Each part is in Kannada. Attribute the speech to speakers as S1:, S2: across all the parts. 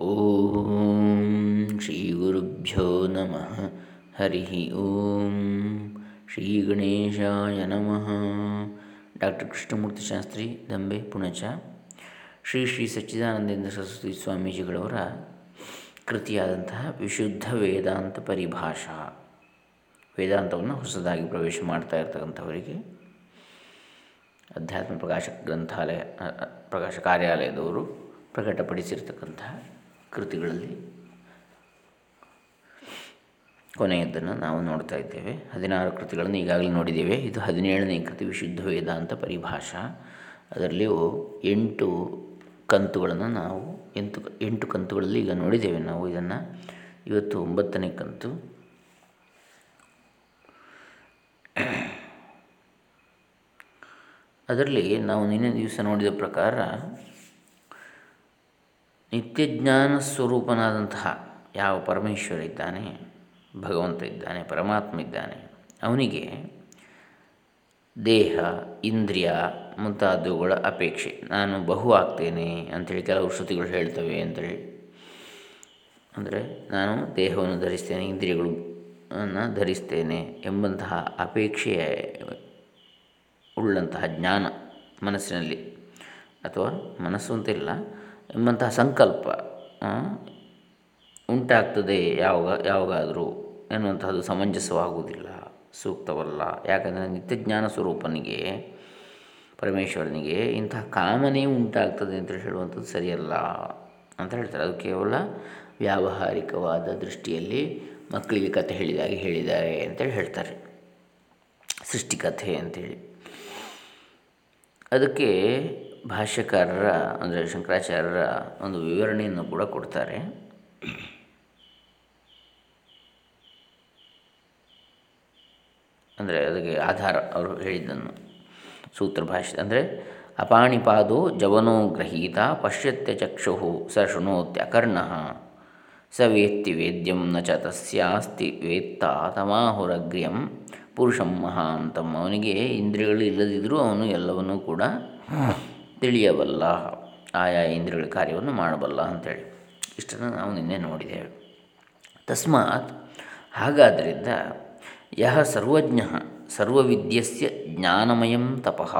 S1: ಓಂ ಶ್ರೀ ಗುರುಭ್ಯೋ ನಮಃ ಹರಿ ಓಂ ಶ್ರೀ ಗಣೇಶಾಯ ನಮಃ ಡಾಕ್ಟರ್ ಕೃಷ್ಣಮೂರ್ತಿ ಶಾಸ್ತ್ರಿ ದಂಬೆ ಪುಣಚ ಶ್ರೀ ಶ್ರೀ ಸಚ್ಚಿದಾನಂದೇಂದ್ರ ಸರಸ್ವತಿ ಸ್ವಾಮೀಜಿಗಳವರ ಕೃತಿಯಾದಂತಹ ವಿಶುದ್ಧ ವೇದಾಂತ ಪರಿಭಾಷಾ. ವೇದಾಂತವನ್ನು ಹೊಸದಾಗಿ ಪ್ರವೇಶ ಮಾಡ್ತಾ ಇರ್ತಕ್ಕಂಥವರಿಗೆ ಅಧ್ಯಾತ್ಮ ಪ್ರಕಾಶ ಗ್ರಂಥಾಲಯ ಪ್ರಕಾಶ ಕಾರ್ಯಾಲಯದವರು ಪ್ರಕಟಪಡಿಸಿರ್ತಕ್ಕಂತಹ ಕೃತಿಗಳಲ್ಲಿ ಕೊನೆಯದನ್ನು ನಾವು ನೋಡ್ತಾ ಇದ್ದೇವೆ. ಹದಿನಾರು ಕೃತಿಗಳನ್ನು ಈಗಾಗಲೇ ನೋಡಿದ್ದೇವೆ. ಇದು ಹದಿನೇಳನೇ ಕೃತಿ ವಿಶುದ್ಧ ವೇದಾಂತ ಪರಿಭಾಷಾ. ಅದರಲ್ಲಿಯೂ ಎಂಟು ಕಂತುಗಳನ್ನು ನಾವು ಎಂಟು ಎಂಟು ಕಂತುಗಳಲ್ಲಿ ಈಗ ನೋಡಿದ್ದೇವೆ ನಾವು ಇದನ್ನು. ಇವತ್ತು ಒಂಬತ್ತನೇ ಕಂತು. ಅದರಲ್ಲಿ ನಾವು ನಿನ್ನೆ ದಿವಸ ನೋಡಿದ ಪ್ರಕಾರ ನಿತ್ಯಜ್ಞಾನ ಸ್ವರೂಪನಾದಂತಹ ಯಾವ ಪರಮೇಶ್ವರ ಇದ್ದಾನೆ ಭಗವಂತ ಇದ್ದಾನೆ ಪರಮಾತ್ಮ ಇದ್ದಾನೆ ಅವನಿಗೆ ದೇಹ, ಇಂದ್ರಿಯ ಮುಂತಾದವುಗಳ ಅಪೇಕ್ಷೆ. ನಾನು ಬಹು ಆಗ್ತೇನೆ ಅಂಥೇಳಿ ಕೆಲವು ಶ್ರುತಿಗಳು ಹೇಳ್ತವೆ ಅಂತೇಳಿ ಅಂದರೆ ನಾನು ದೇಹವನ್ನು ಧರಿಸ್ತೇನೆ, ಇಂದ್ರಿಯಗಳು ಧರಿಸ್ತೇನೆ ಎಂಬಂತಹ ಅಪೇಕ್ಷೆಯ ಉಳ್ಳಂತಹ ಜ್ಞಾನ ಮನಸ್ಸಿನಲ್ಲಿ ಅಥವಾ ಮನಸ್ಸು ಅಂತಿಲ್ಲ ಎಂಬಂತಹ ಸಂಕಲ್ಪ ಉಂಟಾಗ್ತದೆ ಯಾವಾಗ, ಯಾವಾಗಾದರೂ ಎನ್ನುವಂತಹದ್ದು ಸಮಂಜಸವಾಗುವುದಿಲ್ಲ, ಸೂಕ್ತವಲ್ಲ. ಯಾಕಂದರೆ ನಿತ್ಯಜ್ಞಾನ ಸ್ವರೂಪನಿಗೆ, ಪರಮೇಶ್ವರನಿಗೆ ಇಂತಹ ಕಾಮನೆ ಉಂಟಾಗ್ತದೆ ಅಂತ ಹೇಳುವಂಥದ್ದು ಸರಿಯಲ್ಲ ಅಂತ ಹೇಳ್ತಾರೆ. ಅದು ಕೇವಲ ವ್ಯಾವಹಾರಿಕವಾದ ದೃಷ್ಟಿಯಲ್ಲಿ ಮಕ್ಕಳಿಗೆ ಕಥೆ ಹೇಳಿದಾಗೆ ಹೇಳಿದ್ದಾರೆ ಅಂತೇಳಿ ಹೇಳ್ತಾರೆ. ಸೃಷ್ಟಿಕಥೆ ಅಂಥೇಳಿ ಅದಕ್ಕೆ ಭಾಷ್ಯಕಾರರ, ಅಂದರೆ ಶಂಕರಾಚಾರ್ಯರ ಒಂದು ವಿವರಣೆಯನ್ನು ಕೂಡ ಕೊಡ್ತಾರೆ. ಅಂದರೆ ಅದಕ್ಕೆ ಆಧಾರ ಅವರು ಹೇಳಿದ್ದನ್ನು, ಸೂತ್ರ ಭಾಷೆ ಅಂದರೆ ಅಪಾಣಿಪಾದೋ ಜವನೋ ಗ್ರಹೀತ ಪಶ್ಯತ್ಯ ಚಕ್ಷು ಸ ಶೃಣೋತ್ಯಕರ್ಣ ಸ ವೇತ್ತಿ ವೇದ್ಯಂ ನ ಚ ತಸ್ಯಾಸ್ತಿ ವೇತ್ತ ತಮಾಹುರಗ್ರ್ಯಂ ಪುರುಷಂ ಮಹಾಂತಂ. ಅವನಿಗೆ ಇಂದ್ರಿಯಗಳು ಇಲ್ಲದಿದ್ದರೂ ಅವನು ಎಲ್ಲವನ್ನೂ ಕೂಡ ತಿಳಿಯಬಲ್ಲ ಆಯಾ ಇಂದ್ರಿಯಗಳ ಕಾರ್ಯವನ್ನು ಮಾಡಬಲ್ಲ ಅಂಥೇಳಿ ಇಷ್ಟನ್ನು ನಾವು ನಿನ್ನೆ ನೋಡಿದ್ದೇವೆ. ತಸ್ಮಾತ್ ಹಾಗಾದ್ದರಿಂದ ಯಹ ಸರ್ವಜ್ಞ ಸರ್ವವಿದ್ಯಸ್ಯ ಜ್ಞಾನಮಯಂ ತಪಃ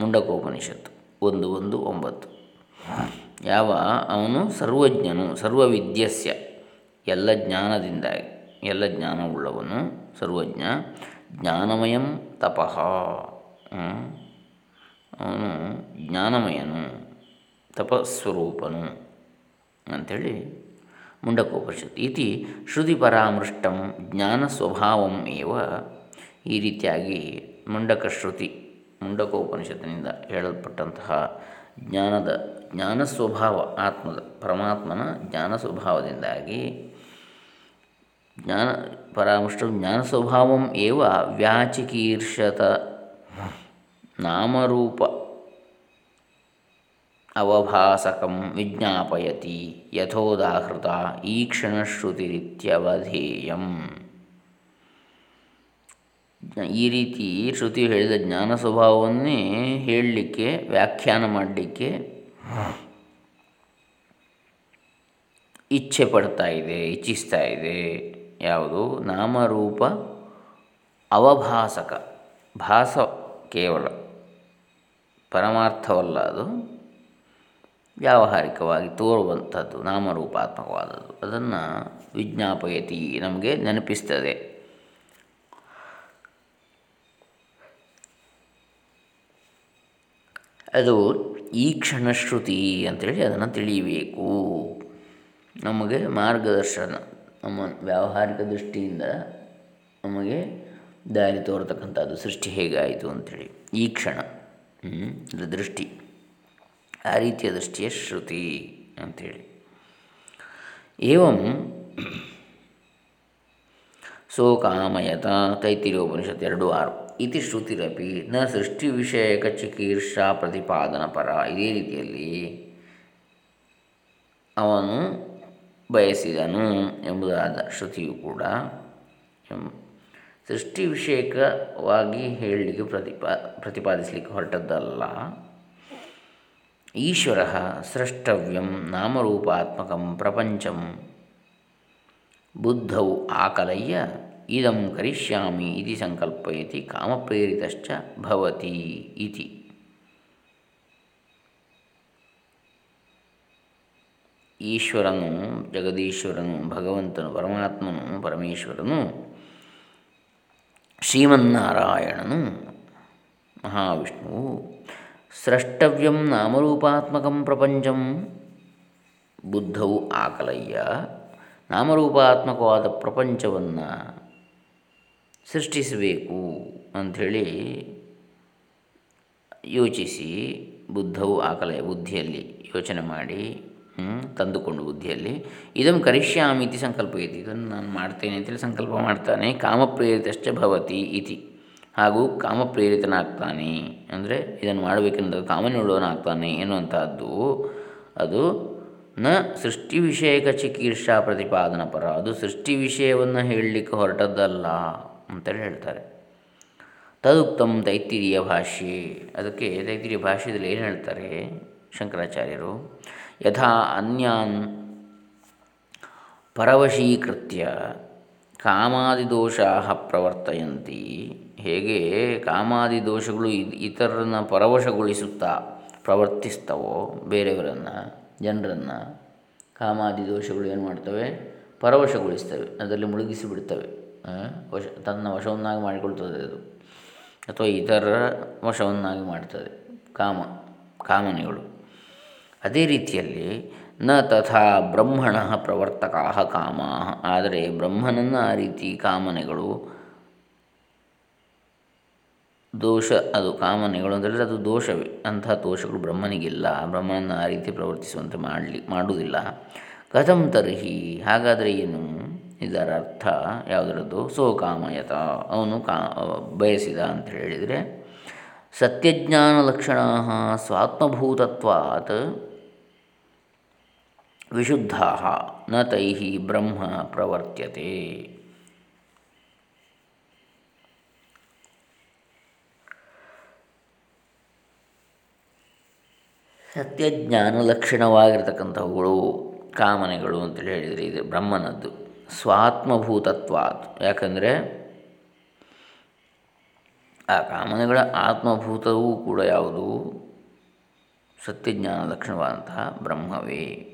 S1: ಮುಂಡಕೋಪನಿಷತ್ತು. ಒಂದು ಒಂದು, ಒಂಬತ್ತು. ಯಾವ ಅವನು ಸರ್ವಜ್ಞನು ಸರ್ವವಿದ್ಯಸ್ಯ ಎಲ್ಲ ಜ್ಞಾನದಿಂದಾಗಿ ಎಲ್ಲ ಜ್ಞಾನವುಳ್ಳವನು ಸರ್ವಜ್ಞ ಜ್ಞಾನಮಯಂ ತಪಃ. ಅವನು ಜ್ಞಾನಮಯನು, ತಪಸ್ವರೂಪನು ಅಂಥೇಳಿ ಮುಂಡಕೋಪನಿಷತ್ತು. ಇತಿ ಶ್ರುತಿ ಪರಾಮೃಷ್ಟಂ ಜ್ಞಾನ ಸ್ವಭಾವಂ ಏವ ಈ ರೀತಿಯಾಗಿ ಮುಂಡಕ ಶ್ರುತಿ ಮುಂಡಕೋಪನಿಷತ್ತಿನಿಂದ ಹೇಳಲ್ಪಟ್ಟಂತಹ ಜ್ಞಾನದ ಜ್ಞಾನ ಸ್ವಭಾವ ಆತ್ಮದ ಪರಮಾತ್ಮನ ಜ್ಞಾನ ಸ್ವಭಾವದಿಂದಾಗಿ ಜ್ಞಾನ ಪರಾಮೃಷ್ಟ ಜ್ಞಾನ ಸ್ವಭಾವಂ ಏವ ವ್ಯಾಚಿಕೀರ್ಷತ ನಾಮರೂಪ ಅವಭಾಸಕಂ ವಿಜ್ಞಾಪಯತಿ ಯಥೋದಾಹೃತ ಈಕ್ಷಣಶ್ರುತಿರಿತ್ಯವಧೇಯಂ ಈ ರೀತಿ ಶ್ರುತಿ ಹೇಳಿದ ಜ್ಞಾನ ಸ್ವಭಾವವನ್ನೇ ಹೇಳಲಿಕ್ಕೆ, ವ್ಯಾಖ್ಯಾನ ಮಾಡಲಿಕ್ಕೆ ಇಚ್ಛೆ ಪಡ್ತಾ ಇದೆ, ಇಚ್ಛಿಸ್ತಾ ಇದೆ. ಯಾವುದು? ನಾಮರೂಪ ಅವಭಾಸಕ. ಭಾಸ ಕೇವಲ. ಪರಮಾರ್ಥವಲ್ಲ ಅದು. ವ್ಯಾವಹಾರಿಕವಾಗಿ ತೋರುವಂಥದ್ದು, ನಾಮರೂಪಾತ್ಮಕವಾದದ್ದು. ಅದನ್ನು ವಿಜ್ಞಾಪಯತಿ ನಮಗೆ ನೆನಪಿಸ್ತದೆ. ಅದು ಈ ಕ್ಷಣಶ್ರುತಿ ಅಂತೇಳಿ ಅದನ್ನು ತಿಳಿಯಬೇಕು. ನಮಗೆ ಮಾರ್ಗದರ್ಶನ, ನಮ್ಮ ವ್ಯಾವಹಾರಿಕ ದೃಷ್ಟಿಯಿಂದ ನಮಗೆ ದಾರಿ ತೋರ್ತಕ್ಕಂಥದ್ದು ಸೃಷ್ಟಿ ಹೇಗಾಯಿತು ಅಂಥೇಳಿ ಈ ಕ್ಷಣ. ದೃಷ್ಟಿ. ಆ ರೀತಿಯ ದೃಷ್ಟಿಯ ಶ್ರುತಿ ಅಂಥೇಳಿ ಏವಂ ಸೋಕಾಮಯತ ತೈತಿರಿಯೋಪನಿಷತ್ ಎರಡು ಆರು. ಇತಿ ಶ್ರುತಿರಪಿ ನ ಸೃಷ್ಟಿ ವಿಷಯಕ ಚಿಕೀರ್ಷಾ ಪ್ರತಿಪಾದನ ಪರ. ಇದೇ ರೀತಿಯಲ್ಲಿ ಅವನು ಬಯಸಿದನು ಎಂಬುದಾದ ಶ್ರುತಿಯು ಕೂಡ ಸೃಷ್ಟಿ ವಿಷಯಕವಾಗಿ ಹೇಳಲಿಕ್ಕೆ ಪ್ರತಿಪಾ, ಪ್ರತಿಪಾದಿಸಲಿಕ್ಕೆ ಹೊರಟದ್ದಲ್ಲ. ಈಶ್ವರ ಸ್ರಷ್ಟವ್ಯಂ ನಾಮರೂಪಾತ್ಮಕಂ ಪ್ರಪಂಚಂ. ಬುದ್ಧೌ ಆಕಲಯ್ಯ ಇದಂ ಕರಿಷ್ಯಾಮಿ ಇತಿ ಸಂಕಲ್ಪಯತಿ ಕಾಮಪ್ರೇರಿತಶ್ಚ ಭವತಿ ಇತಿ. ಈಶ್ವರನು, ಜಗದೀಶ್ವರನು, ಭಗವಂತನು, ಪರಮಾತ್ಮನು, ಪರಮೇಶ್ವರನು ಶ್ರೀಮನ್ನಾರಾಯಣನು ಮಹಾವಿಷ್ಣುವು ಸ್ರಷ್ಟವ್ಯಂ ನಾಮರೂಪಾತ್ಮಕಂ ಪ್ರಪಂಚಂ ಬುದ್ಧವು ಆಕಲಯ್ಯ, ನಾಮರೂಪಾತ್ಮಕವಾದ ಪ್ರಪಂಚವನ್ನು ಸೃಷ್ಟಿಸಬೇಕು ಅಂಥೇಳಿ ಯೋಚಿಸಿ ಬುದ್ಧವು ಆಕಲಯ ಬುದ್ಧಿಯಲ್ಲಿ ಯೋಚನೆ ಮಾಡಿ ತಂದುಕೊಂಡು ಬುದ್ಧಿಯಲ್ಲಿ. ಇದನ್ನು ಕರಿಷ್ಯಾಮಿ ಇತಿ ಸಂಕಲ್ಪಯತಿ. ಇದನ್ನು ನಾನು ಮಾಡ್ತೇನೆ ಅಂತೇಳಿ ಸಂಕಲ್ಪ ಮಾಡ್ತಾನೆ. ಕಾಮಪ್ರೇರಿತಶ್ಚ ಭವತಿ ಇತಿ. ಹಾಗೂ ಕಾಮಪ್ರೇರಿತನಾಗ್ತಾನೆ. ಅಂದರೆ ಇದನ್ನು ಮಾಡಬೇಕೆಂದು ಕಾಮನೋಡುವನಾಗ್ತಾನೆ ಎನ್ನುವಂಥದ್ದು ಅದು ನ ಸೃಷ್ಟಿ ವಿಷಯಕ ಚಿಕಿತ್ಸಾ ಪ್ರತಿಪಾದನ ಪರ. ಅದು ಸೃಷ್ಟಿ ವಿಷಯವನ್ನು ಹೇಳಲಿಕ್ಕೆ ಹೊರಟದ್ದಲ್ಲ ಅಂತೇಳಿ ಹೇಳ್ತಾರೆ. ತದುಕ್ತಂ ತೈತಿರಿಯ ಭಾಷೆ ಅದಕ್ಕೆ ತೈತಿರಿಯ ಭಾಷೆಯಲ್ಲಿ ಏನು ಹೇಳ್ತಾರೆ ಶಂಕರಾಚಾರ್ಯರು? ಯಥಾ ಅನ್ಯಾನ್ ಪರವಶೀಕೃತ್ಯ ಕಾಮಾದಿದೋಷಾ ಪ್ರವರ್ತಯಂತಿ ಹೇಗೆ ಕಾಮಾದಿ ದೋಷಗಳು ಇತರರನ್ನು ಪರವಶಗೊಳಿಸುತ್ತಾ ಪ್ರವರ್ತಿಸ್ತವೋ ಬೇರೆಯವರನ್ನು, ಜನರನ್ನು ಕಾಮಾದಿ ದೋಷಗಳು ಏನು ಮಾಡ್ತವೆ? ಪರವಶಗೊಳಿಸ್ತವೆ, ಅದರಲ್ಲಿ ಮುಳುಗಿಸಿ ಬಿಡ್ತವೆ ವಶ ತನ್ನ ವಶವನ್ನಾಗಿ ಮಾಡಿಕೊಳ್ತದೆ ಅದು. ಅಥವಾ ಇತರರ ವಶವನ್ನಾಗಿ ಮಾಡ್ತದೆ. ಕಾಮ ಕಾಮನೆಗಳು. ಅದೇ ರೀತಿಯಲ್ಲಿ ನ ತಥಾ ಬ್ರಹ್ಮಣ ಪ್ರವರ್ತಕಾ ಕಾಮ. ಆದರೆ ಬ್ರಹ್ಮನನ್ನು ಆ ರೀತಿ ಕಾಮನೆಗಳು ದೋಷ, ಅದು ಕಾಮನೆಗಳು ಅಂದರೆ ಅದು ದೋಷವೇ. ಅಂತಹ ದೋಷಗಳು ಬ್ರಹ್ಮನಿಗಿಲ್ಲ. ಬ್ರಹ್ಮನನ್ನು ಆ ರೀತಿ ಪ್ರವರ್ತಿಸುವಂತೆ ಮಾಡಲಿ, ಮಾಡುವುದಿಲ್ಲ. ಕಥಂ ತರ್ಹಿ, ಹಾಗಾದರೆ ಏನು? ಇದರ ಅರ್ಥ ಯಾವುದರದ್ದು? ಸೋ ಕಾಮಯತ ಅವನು ಕಾ, ಬಯಸಿದ ಅಂತ ಹೇಳಿದರೆ, ಸತ್ಯಜ್ಞಾನ ಲಕ್ಷಣ ಸ್ವಾತ್ಮಭೂತತ್ವಾತ್ ವಿಶುದ್ಧ, ನ ತೈ ಬ್ರಹ್ಮ ಪ್ರವರ್ತ್ಯತೆ. ಸತ್ಯಜ್ಞಾನಲಕ್ಷಣವಾಗಿರ್ತಕ್ಕಂಥವುಗಳು, ಕಾಮನೆಗಳು ಅಂತೇಳಿ ಹೇಳಿದರೆ ಇದು ಬ್ರಹ್ಮನದ್ದು. ಸ್ವಾತ್ಮಭೂತತ್ವಾತ್. ಯಾಕಂದರೆ, ಆ ಕಾಮನೆಗಳ ಆತ್ಮಭೂತವೂ ಕೂಡ ಯಾವುದು? ಸತ್ಯಜ್ಞಾನ ಲಕ್ಷಣವಾದಂತಹ ಬ್ರಹ್ಮವೇ.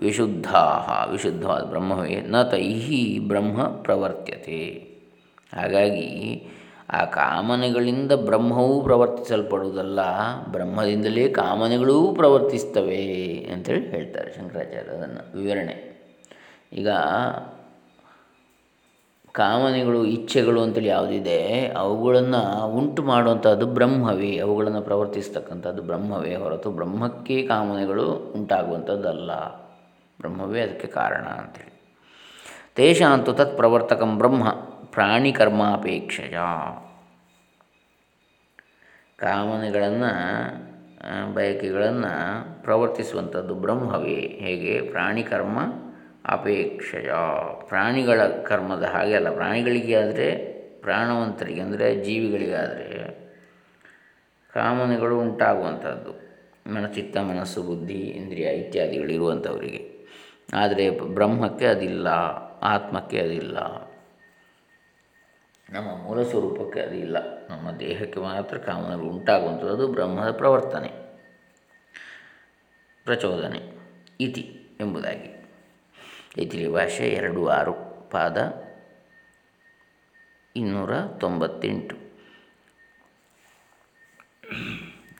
S1: ವಿಶುದ್ಧ ವಿಶುದ್ಧವಾದ ಬ್ರಹ್ಮವೇ ನ ತೈಹಿ ಬ್ರಹ್ಮ ಪ್ರವರ್ತ್ಯತೆ. ಹಾಗಾಗಿ ಆ ಕಾಮನೆಗಳಿಂದ ಬ್ರಹ್ಮವೂ ಪ್ರವರ್ತಿಸಲ್ಪಡುವುದಲ್ಲ, ಬ್ರಹ್ಮದಿಂದಲೇ ಕಾಮನೆಗಳೂ ಪ್ರವರ್ತಿಸ್ತವೆ ಅಂತೇಳಿ ಹೇಳ್ತಾರೆ ಶಂಕರಾಚಾರ್ಯ ಅದನ್ನು ವಿವರಣೆ. ಈಗ ಕಾಮನೆಗಳು, ಇಚ್ಛೆಗಳು ಅಂತೇಳಿ ಯಾವುದಿದೆ, ಅವುಗಳನ್ನು ಉಂಟು ಮಾಡುವಂಥದ್ದು ಬ್ರಹ್ಮವೇ, ಅವುಗಳನ್ನು ಪ್ರವರ್ತಿಸ್ತಕ್ಕಂಥದ್ದು ಬ್ರಹ್ಮವೇ ಹೊರತು ಬ್ರಹ್ಮಕ್ಕೆ ಕಾಮನೆಗಳು ಉಂಟಾಗುವಂಥದ್ದಲ್ಲ ಬ್ರಹ್ಮವೇ ಅದಕ್ಕೆ ಕಾರಣ ಅಂಥೇಳಿ ತೇಷಾಂತು ತತ್ ಪ್ರವರ್ತಕಂ ಬ್ರಹ್ಮ ಪ್ರಾಣಿ ಕರ್ಮಾಪೇಕ್ಷೆಯ ಕಾಮನೆಗಳನ್ನು ಬಯಕೆಗಳನ್ನು ಪ್ರವರ್ತಿಸುವಂಥದ್ದು ಬ್ರಹ್ಮವೇ. ಹೇಗೆ? ಪ್ರಾಣಿ ಕರ್ಮ ಅಪೇಕ್ಷೆಯ. ಪ್ರಾಣಿಗಳ ಕರ್ಮದ ಹಾಗೆ ಅಲ್ಲ ಪ್ರಾಣಿಗಳಿಗೆ ಆದರೆ ಪ್ರಾಣವಂತರಿಗೆ ಅಂದರೆ ಜೀವಿಗಳಿಗಾದರೆ ಕಾಮನೆಗಳು ಉಂಟಾಗುವಂಥದ್ದು. ಮನಚಿತ್ತ, ಮನಸ್ಸು, ಬುದ್ಧಿ, ಇಂದ್ರಿಯ ಇತ್ಯಾದಿಗಳು ಇರುವಂಥವರಿಗೆ ಆದರೆ ಬ್ರಹ್ಮಕ್ಕೆ ಅದಿಲ್ಲ, ಆತ್ಮಕ್ಕೆ ಅದಿಲ್ಲ. ನಮ್ಮ ಮೂಲ ಸ್ವರೂಪಕ್ಕೆ ಅದಿಲ್ಲ. ನಮ್ಮ ದೇಹಕ್ಕೆ ಮಾತ್ರ ಕಾಮನಗಳು ಉಂಟಾಗುವಂಥದ್ದು ಅದು ಬ್ರಹ್ಮದ ಪ್ರವರ್ತನೆ, ಪ್ರಚೋದನೆ ಇತಿ ಎಂಬುದಾಗಿ. ಇತಿಲಿ ಭಾಷೆ ಎರಡು ಆರು, ಪಾದ ಇನ್ನೂರ ತೊಂಬತ್ತೆಂಟು.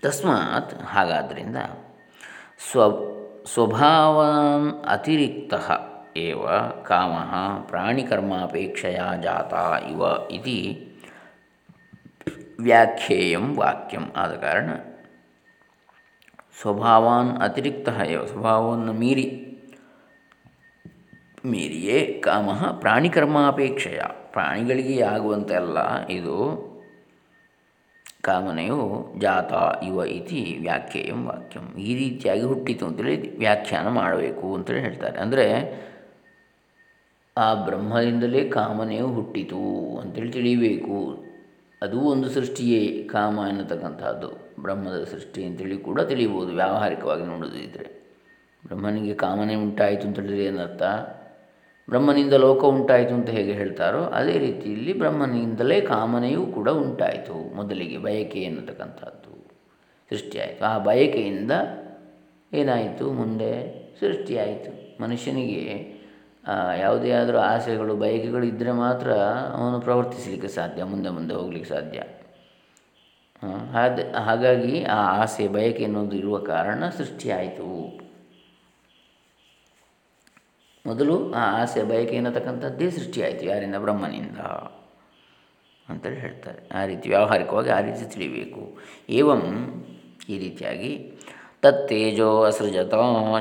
S1: ತಸ್ಮಾತ್ ಹಾಗಾದ್ದರಿಂದ ಸ್ವ ಸ್ವಭಾವಾನ್ ಅತಿರಿಕ್ತ ಏವ ಕಾಮ ಪ್ರಾಣಿಕರ್ಮಾಪೇಕ್ಷೆಯ ಜಾತ ಇವ इति ವ್ಯಾಖ್ಯೇಯಂ ವಾಕ್ಯಂ. ಆದ ಕಾರಣ ಸ್ವಭಾವಾನ್ ಅತಿರಿಕ್ತ ಸ್ವಭಾವವನ್ನು ಮೀರಿ ಮೀರಿಯೇ ಕಾಮ ಪ್ರಾಣಿಕರ್ಮಾಪೇಕ್ಷೆಯ. ಪ್ರಾಣಿಗಳಿಗೆ ಆಗುವಂತೆಲ್ಲ ಇದು ಕಾಮನೆಯು ಜಾತ, ಇವ ಇತಿ ವ್ಯಾಖ್ಯೆಯಂ ವಾಕ್ಯಂ. ಈ ರೀತಿಯಾಗಿ ಹುಟ್ಟಿತು ಅಂತೇಳಿ ವ್ಯಾಖ್ಯಾನ ಮಾಡಬೇಕು ಅಂತೇಳಿ ಹೇಳ್ತಾರೆ. ಅಂದರೆ ಆ ಬ್ರಹ್ಮದಿಂದಲೇ ಕಾಮನೆಯು ಹುಟ್ಟಿತು ಅಂತೇಳಿ ತಿಳಿಬೇಕು. ಅದು ಒಂದು ಸೃಷ್ಟಿಯೇ, ಕಾಮ ಎನ್ನತಕ್ಕಂಥದ್ದು ಬ್ರಹ್ಮದ ಸೃಷ್ಟಿ ಅಂತೇಳಿ ಕೂಡ ತಿಳಿಬೋದು, ವ್ಯಾವಹಾರಿಕವಾಗಿ ನೋಡೋದಿದ್ದರೆ ಬ್ರಹ್ಮನಿಗೆ ಕಾಮನೆ ಉಂಟಾಯಿತು ಅಂತೇಳಿದರೆ ಏನರ್ಥ? ಬ್ರಹ್ಮನಿಂದ ಲೋಕ ಉಂಟಾಯಿತು ಅಂತ ಹೇಗೆ ಹೇಳ್ತಾರೋ ಅದೇ ರೀತಿಯಲ್ಲಿ ಬ್ರಹ್ಮನಿಂದಲೇ ಕಾಮನೆಯೂ ಕೂಡ ಉಂಟಾಯಿತು. ಮೊದಲಿಗೆ ಬಯಕೆ ಎನ್ನತಕ್ಕಂಥದ್ದು ಸೃಷ್ಟಿಯಾಯಿತು. ಆ ಬಯಕೆಯಿಂದ ಏನಾಯಿತು? ಮುಂದೆ ಸೃಷ್ಟಿಯಾಯಿತು. ಮನುಷ್ಯನಿಗೆ ಯಾವುದೇ ಆದರೂ ಆಸೆಗಳು, ಬಯಕೆಗಳು ಇದ್ದರೆ ಮಾತ್ರ ಅವನು ಪ್ರವರ್ತಿಸಲಿಕ್ಕೆ ಸಾಧ್ಯ, ಮುಂದೆ ಮುಂದೆ ಹೋಗಲಿಕ್ಕೆ ಸಾಧ್ಯ. ಹಾಗಾಗಿ ಆ ಆಸೆ, ಬಯಕೆ ಅನ್ನೋದು ಇರುವ ಕಾರಣ ಸೃಷ್ಟಿಯಾಯಿತು. ಮೊದಲು ಆ ಆಸೆ ಬಯಕೆ ಎನ್ನತಕ್ಕಂಥದ್ದೇ ಸೃಷ್ಟಿಯಾಯಿತು, ಯಾರಿಂದ? ಬ್ರಹ್ಮನಿಂದ ಅಂತೇಳಿ ಹೇಳ್ತಾರೆ. ಆ ರೀತಿ ವ್ಯಾವಹಾರಿಕವಾಗಿ ಆ ರೀತಿ ತಿಳಿಬೇಕು. ಏವಂ ಈ ರೀತಿಯಾಗಿ, ತತ್ತೇಜೋ ಅಸೃಜತ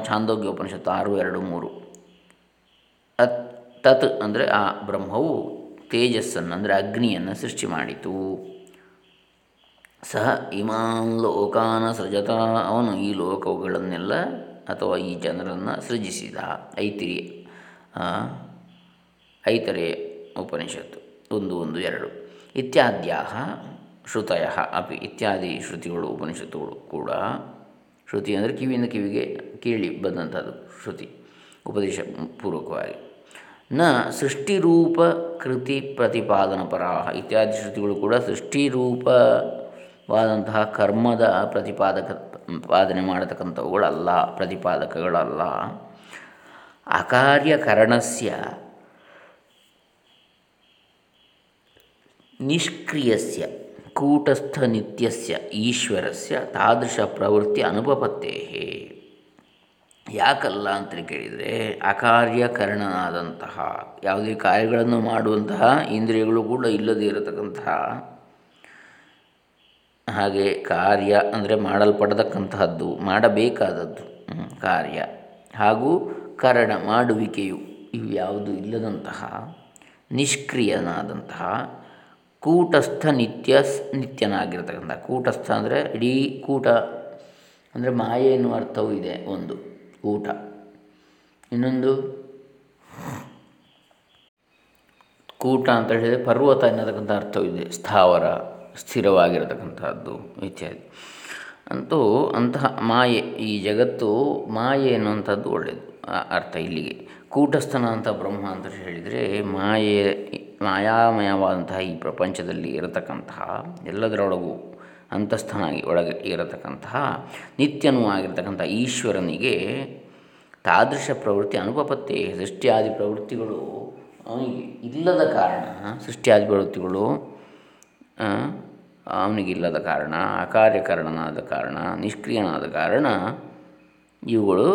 S1: ಛಾಂದೋಗ್ಯ ಉಪನಿಷತ್ತು ಆರು, ಎರಡು, ಮೂರು. ಅತ್, ತತ್ ಅಂದರೆ ಆ ಬ್ರಹ್ಮವು ತೇಜಸ್ಸನ್ನು ಅಂದರೆ ಅಗ್ನಿಯನ್ನು ಸೃಷ್ಟಿ ಮಾಡಿತು. ಸಹ ಇಮಾನ್ ಲೋಕಾನ ಸೃಜತ ಅವನು ಈ ಲೋಕಗಳನ್ನೆಲ್ಲ ಅಥವಾ ಈ ಜನರನ್ನು ಸೃಜಿಸಿದ ಐತಿರಿ ಐತರೆ ಉಪನಿಷತ್ತು. ಒಂದು ಒಂದು, ಎರಡು. ಇತ್ಯಾದ್ಯ ಶ್ರುತಯ ಅಪಿ, ಇತ್ಯಾದಿ ಶ್ರುತಿಗಳು, ಉಪನಿಷತ್ತುಗಳು ಕೂಡ ಶ್ರುತಿ ಅಂದರೆ ಕಿವಿಯಿಂದ ಕಿವಿಗೆ ಕೇಳಿ ಬಂದಂಥದ್ದು ಶ್ರುತಿ, ಉಪದೇಶ ಪೂರ್ವಕವಾಗಿ. ನ ಸೃಷ್ಟಿರೂಪ ಕೃತಿ ಪ್ರತಿಪಾದನ ಪರಾಹ ಇತ್ಯಾದಿ ಶ್ರುತಿಗಳು ಕೂಡ ಸೃಷ್ಟಿರೂಪವಾದಂತಹ ಕರ್ಮದ ಪ್ರತಿಪಾದಕ ಪಾದನೆ ಮಾಡತಕ್ಕಂಥವುಗಳಲ್ಲ ಪ್ರತಿಪಾದಕಗಳಲ್ಲ. ಅಕಾರ್ಯಕರಣಸ್ಯ ನಿಷ್ಕ್ರಿಯಸ್ಯ ಕೂಟಸ್ಥ ನಿತ್ಯಸ್ಯ ಈಶ್ವರಸ್ಯ, ತಾದೃಶ ಪ್ರವೃತ್ತಿ ಅನುಪಪತ್ತೇ ಯಾಕಲ್ಲ ಅಂತ ಕೇಳಿದರೆ, ಅಕಾರ್ಯಕರಣನಾದಂತಹ, ಯಾವುದೇ ಕಾರ್ಯಗಳನ್ನು ಮಾಡುವಂತಹ ಇಂದ್ರಿಯಗಳು ಕೂಡ ಇಲ್ಲದೇ ಇರತಕ್ಕಂತಹ ಹಾಗೆ ಕಾರ್ಯ ಅಂದರೆ ಮಾಡಲ್ಪಡತಕ್ಕಂತಹದ್ದು, ಮಾಡಬೇಕಾದದ್ದು ಕಾರ್ಯ. ಹಾಗೂ ಕರಣ ಮಾಡುವಿಕೆಯು ಇವು ಯಾವುದು ಇಲ್ಲದಂತಹ, ನಿಷ್ಕ್ರಿಯನಾದಂತಹ, ಕೂಟಸ್ಥ ನಿತ್ಯ ನಿತ್ಯನಾಗಿರ್ತಕ್ಕಂಥ ಕೂಟಸ್ಥ ಅಂದರೆ ಇಡೀ ಕೂಟ ಅಂದರೆ ಮಾಯೆ ಎನ್ನುವ ಅರ್ಥವೂ ಇದೆ ಒಂದು ಕೂಟ ಇನ್ನೊಂದು, ಕೂಟ ಅಂತ ಹೇಳಿದರೆ ಪರ್ವತ ಎನ್ನತಕ್ಕಂಥ ಇದೆ. ಸ್ಥಾವರ. ಸ್ಥಿರವಾಗಿರತಕ್ಕಂಥದ್ದು ಇತ್ಯಾದಿ. ಅಂತೂ ಅಂತಹ ಮಾಯೆ, ಈ ಜಗತ್ತು ಮಾಯೆ ಅನ್ನುವಂಥದ್ದು ಒಳ್ಳೆಯದು ಅರ್ಥ ಇಲ್ಲಿಗೆ. ಕೂಟಸ್ಥನ ಅಂತ ಬ್ರಹ್ಮ ಅಂತ ಹೇಳಿದರೆ ಮಾಯೆ, ಮಾಯಾಮಯವಾದಂತಹ ಈ ಪ್ರಪಂಚದಲ್ಲಿ ಇರತಕ್ಕಂತಹ, ಎಲ್ಲದರೊಳಗೂ ಅಂತಸ್ಥನಾಗಿ ಒಳಗೆ ಇರತಕ್ಕಂತಹ, ನಿತ್ಯನೂ ಆಗಿರತಕ್ಕಂಥ ಈಶ್ವರನಿಗೆ ತಾದೃಶ ಪ್ರವೃತ್ತಿ, ಅನುಪಪತ್ತೆ, ಸೃಷ್ಟಿಯಾದಿ ಪ್ರವೃತ್ತಿಗಳು ಇಲ್ಲದ ಕಾರಣ ಸೃಷ್ಟಿಯಾದಿ ಪ್ರವೃತ್ತಿಗಳು ಅವನಿಗಿಲ್ಲದ ಕಾರಣ, ಅಕಾರ್ಯಕರಣನಾದ ಕಾರಣ, ನಿಷ್ಕ್ರಿಯನಾದ ಕಾರಣ ಇವುಗಳು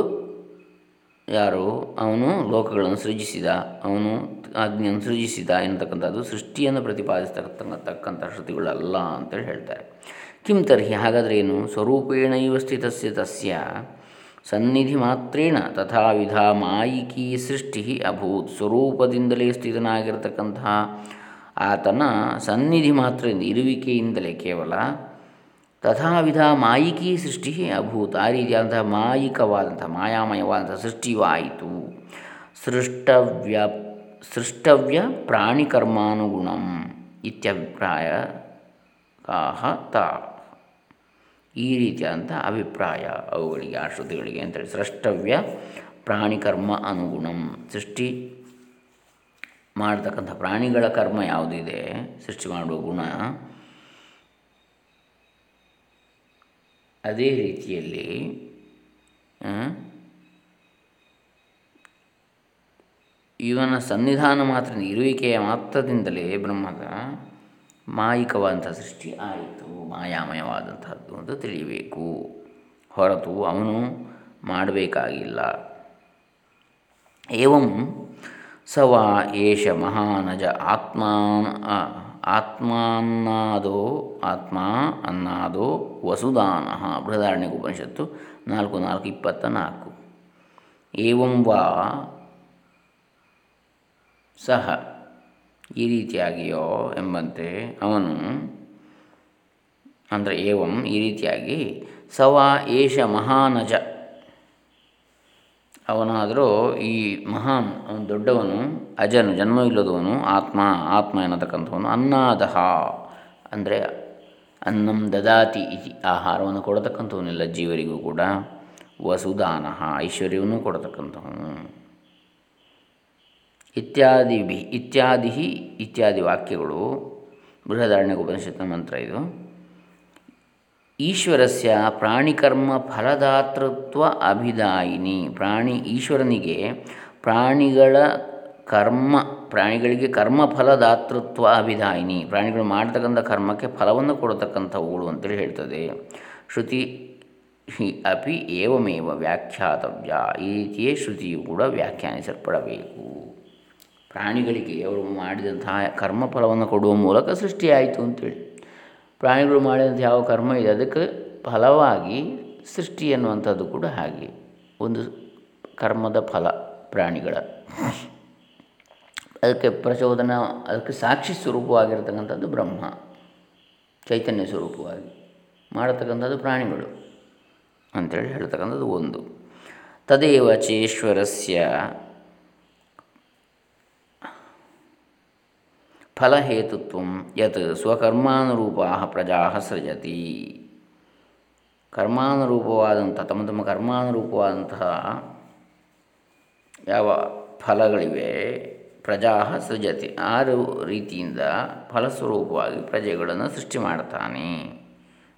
S1: ಯಾರು? ಅವನು ಲೋಕಗಳನ್ನು ಸೃಜಿಸಿದ, ಅವನು ಆಜ್ಞೆಯನ್ನು ಸೃಜಿಸಿದ ಎನ್ನತಕ್ಕಂಥದ್ದು ಸೃಷ್ಟಿಯನ್ನು ಪ್ರತಿಪಾದಿಸ್ತಕ್ಕಂಥ ಶ್ರುತಿಗಳಲ್ಲ ಅಂತೇಳಿ ಹೇಳ್ತಾರೆ. ಕಿಂ ತರ್ಹಿ, ಹಾಗಾದರೆ ಏನು? ಸ್ವರೂಪೇಣ ಇವ ತಸ್ಯ, ಸನ್ನಿಧಿ ಮಾತ್ರೇಣ ತಥಾವಿಧ ಮಾಯಿಕಿ ಸೃಷ್ಟಿ ಅಭೂತ್ ಸ್ವರೂಪದಿಂದಲೇ ಸ್ಥಿತನಾಗಿರತಕ್ಕಂತಹ ಆತನ ಸನ್ನಿಧಿ ಮಾತ್ರ ಇರುವಿಕೆಯಿಂದಲೇ ಕೇವಲ ತಥಾವಿಧ ಮಾಯಿಕಿ ಸೃಷ್ಟಿ ಅಭೂತ್. ಆ ರೀತಿಯಾದಂತಹ ಮಾಯಿಕವಾದಂಥ ಮಾಯಾಮಯವಾದಂಥ ಸೃಷ್ಟಿಯೂ ಆಯಿತು. ಸೃಷ್ಟವ್ಯ ಸೃಷ್ಟವ್ಯ ಪ್ರಾಣಿಕರ್ಮಾನುಗುಣಂ ಇತ್ಯಭಿಪ್ರಾಯ ಕಾಹ ತಾ. ಈ ರೀತಿಯಾದಂಥ ಅಭಿಪ್ರಾಯ ಅವುಗಳಿಗೆ, ಆ ಶ್ರುತಿಗಳಿಗೆ ಅಂತೇಳಿ ಸೃಷ್ಟವ್ಯ ಪ್ರಾಣಿಕರ್ಮ ಅನುಗುಣಂ. ಸೃಷ್ಟಿ ಮಾಡತಕ್ಕಂಥ ಪ್ರಾಣಿಗಳ ಕರ್ಮ ಯಾವುದಿದೆ? ಸೃಷ್ಟಿ ಮಾಡುವ ಗುಣ. ಅದೇ ರೀತಿಯಲ್ಲಿ ಇವನ ಸನ್ನಿಧಾನ ಮಾತ್ರ ಇರುವಿಕೆಯ ಮಾತ್ರದಿಂದಲೇ ಬ್ರಹ್ಮದ ಮಾಯಿಕವಾದಂಥ ಸೃಷ್ಟಿ ಆಯಿತು, ಮಾಯಾಮಯವಾದಂಥದ್ದು ಅಂತ ತಿಳಿಯಬೇಕು. ಹೊರತು ಅವನು ಮಾಡಬೇಕಾಗಿಲ್ಲ. ಏವಂ ಸ ವಾ ಏಷ ಮಹಾನಜ ಆತ್ಮಾ ಆತ್ಮಾನ್ನಾದೋ, ಆತ್ಮ ಅನ್ನಾದೋ ವಸುದಾನ. ಬೃಹದಾರಣ್ಯ ಉಪನಿಷತ್ತು ನಾಲ್ಕು ನಾಲ್ಕು, ಇಪ್ಪತ್ತ ನಾಲ್ಕು. ಏವಂ ವಾ ಸಹ ಈ ರೀತಿಯಾಗಿಯೋ ಎಂಬಂತೆ ಅವನು, ಅಂದರೆ ಏವಂ ಈ ರೀತಿಯಾಗಿ ಸವಾ ಏಷ ಮಹಾನಜ ಅವನಾದರೂ ಈ ಮಹಾನ್ ದೊಡ್ಡವನು, ಅಜನು ಜನ್ಮವಿಲ್ಲದವನು ಆತ್ಮ ಆತ್ಮ ಎನ್ನತಕ್ಕಂಥವನು, ಅನ್ನಾದಹ, ಅಂದರೆ ಅನ್ನಂ ದದಾತಿ ಇತಿ, ಆಹಾರವನ್ನು ಕೊಡತಕ್ಕಂಥವನಿಲ್ಲ, ಜೀವರಿಗೂ ಕೂಡ. ವಸುದಾನ, ಐಶ್ವರ್ಯವನ್ನು ಕೊಡತಕ್ಕಂಥವನು. ಇತ್ಯಾದಿ ಬಿ ಇತ್ಯಾದಿ ಇತ್ಯಾದಿ ವಾಕ್ಯಗಳು ಬೃಹದಾರಣ್ಯ ಉಪನಿಷತ್ನ ಮಂತ್ರ ಇದು. ಈಶ್ವರಸ್ಯ ಪ್ರಾಣಿಕರ್ಮ ಫಲದಾತೃತ್ವ ಅಭಿದಾಯಿನಿ. ಪ್ರಾಣಿ ಈಶ್ವರನಿಗೆ ಪ್ರಾಣಿಗಳ ಕರ್ಮ, ಪ್ರಾಣಿಗಳಿಗೆ ಕರ್ಮ ಫಲದಾತೃತ್ವ ಅಭಿದಾಯಿನಿ. ಪ್ರಾಣಿಗಳು ಮಾಡ್ತಕ್ಕಂಥ ಕರ್ಮಕ್ಕೆ ಫಲವನ್ನು ಕೊಡತಕ್ಕಂಥವುಗಳು ಅಂತೇಳಿ ಹೇಳ್ತದೆ. ಶ್ರುತಿ ಹಿ ಅಪಿ ಏವಮೇವ ವ್ಯಾಖ್ಯಾತವ್ಯ. ಈ ರೀತಿಯೇ ಶ್ರುತಿಯು ಕೂಡ ವ್ಯಾಖ್ಯಾನಿಸಲ್ಪಡಬೇಕು. ಪ್ರಾಣಿಗಳಿಗೆ ಅವರು ಮಾಡಿದಂತಹ ಕರ್ಮಫಲವನ್ನು ಕೊಡುವ ಮೂಲಕ ಸೃಷ್ಟಿಯಾಯಿತು ಅಂತೇಳಿ. ಪ್ರಾಣಿಗಳು ಮಾಡಿದಂಥ ಯಾವ ಕರ್ಮ ಇದೆ, ಅದಕ್ಕೆ ಫಲವಾಗಿ ಸೃಷ್ಟಿ ಅನ್ನುವಂಥದ್ದು ಕೂಡ ಹಾಗೆ. ಒಂದು ಕರ್ಮದ ಫಲ ಪ್ರಾಣಿಗಳ. ಅದಕ್ಕೆ ಪ್ರಚೋದನ, ಅದಕ್ಕೆ ಸಾಕ್ಷಿ ಸ್ವರೂಪವಾಗಿರ್ತಕ್ಕಂಥದ್ದು ಬ್ರಹ್ಮ. ಚೈತನ್ಯ ಸ್ವರೂಪವಾಗಿ ಮಾಡತಕ್ಕಂಥದ್ದು ಪ್ರಾಣಿಗಳು ಅಂತೇಳಿ ಹೇಳ್ತಕ್ಕಂಥದ್ದು ಒಂದು. ತದೇವ ಚೇಶ್ವರಸ್ಯ ಫಲಹೇತುತ್ವ ಯತ್ ಸ್ವಕರ್ಮಾನುರೂಪ ಪ್ರಜಾ ಸೃಜತಿ ಕರ್ಮಾನುರೂಪವಾದಂಥ ತಮ್ಮ ತಮ್ಮ ಕರ್ಮಾನುರೂಪವಾದಂತಹ ಯಾವ ಫಲಗಳಿವೆ? ಪ್ರಜಾ ಸೃಜತಿ। ಆರು ರೀತಿಯಿಂದ ಫಲಸ್ವರೂಪವಾಗಿ ಪ್ರಜೆಗಳನ್ನು ಸೃಷ್ಟಿ ಮಾಡ್ತಾನೆ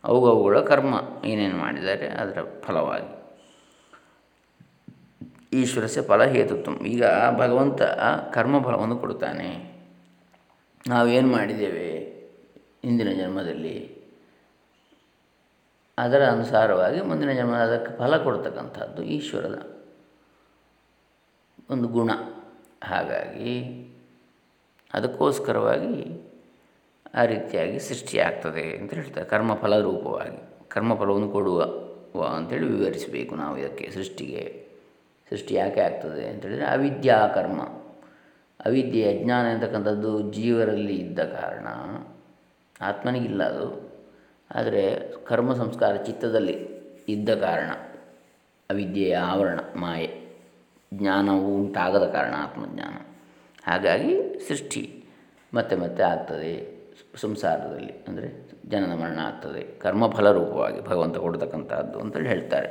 S1: ಅವುಗಳ ಕರ್ಮ ಏನೇನು ಮಾಡಿದ್ದಾರೆ? ಅದರ ಫಲವಾಗಿ. ಈಶ್ವರಸ್ಯ ಫಲಹೇತುತ್ವ. ಈಗ ಭಗವಂತ ಕರ್ಮಫಲವನ್ನು ಕೊಡುತ್ತಾನೆ. ನಾವೇನು ಮಾಡಿದ್ದೇವೆ ಇಂದಿನ ಜನ್ಮದಲ್ಲಿ? ಅದರ ಅನುಸಾರವಾಗಿ ಮುಂದಿನ ಜನ್ಮ ಅದಕ್ಕೆ ಫಲ ಕೊಡ್ತಕ್ಕಂಥದ್ದು ಈಶ್ವರದ ಒಂದು ಗುಣ. ಹಾಗಾಗಿ ಅದಕ್ಕೋಸ್ಕರವಾಗಿ ಆ ರೀತಿಯಾಗಿ ಸೃಷ್ಟಿಯಾಗ್ತದೆ ಅಂತ ಹೇಳ್ತಾರೆ. ಕರ್ಮಫಲ ರೂಪವಾಗಿ, ಕರ್ಮಫಲವನ್ನು ಕೊಡುವ ಅಂತೇಳಿ ವಿವರಿಸಬೇಕು ನಾವು ಇದಕ್ಕೆ. ಸೃಷ್ಟಿಗೆ, ಸೃಷ್ಟಿ ಯಾಕೆ ಆಗ್ತದೆ ಅಂತೇಳಿದರೆ ಅವಿದ್ಯಾ ಕರ್ಮ ಅವಿದ್ಯೆ, ಅಜ್ಞಾನ ಅಂತಕ್ಕಂಥದ್ದು ಜೀವರಲ್ಲಿ ಇದ್ದ ಕಾರಣ ಆತ್ಮನಿಗಿಲ್ಲ ಅದು. ಆದರೆ ಕರ್ಮ ಸಂಸ್ಕಾರ ಚಿತ್ತದಲ್ಲಿ ಇದ್ದ ಕಾರಣ ಅವಿದ್ಯೆಯ ಆವರಣ, ಮಾಯೆ, ಜ್ಞಾನವು ಉಂಟಾಗದ ಕಾರಣ ಆತ್ಮಜ್ಞಾನ. ಹಾಗಾಗಿ ಸೃಷ್ಟಿ ಮತ್ತೆ ಮತ್ತೆ ಆಗ್ತದೆ ಸಂಸಾರದಲ್ಲಿ. ಅಂದರೆ ಜನನ ಮರಣ ಆಗ್ತದೆ, ಕರ್ಮಫಲ ರೂಪವಾಗಿ ಭಗವಂತ ಕೊಡ್ತಕ್ಕಂಥದ್ದು ಅಂತೇಳಿ ಹೇಳ್ತಾರೆ.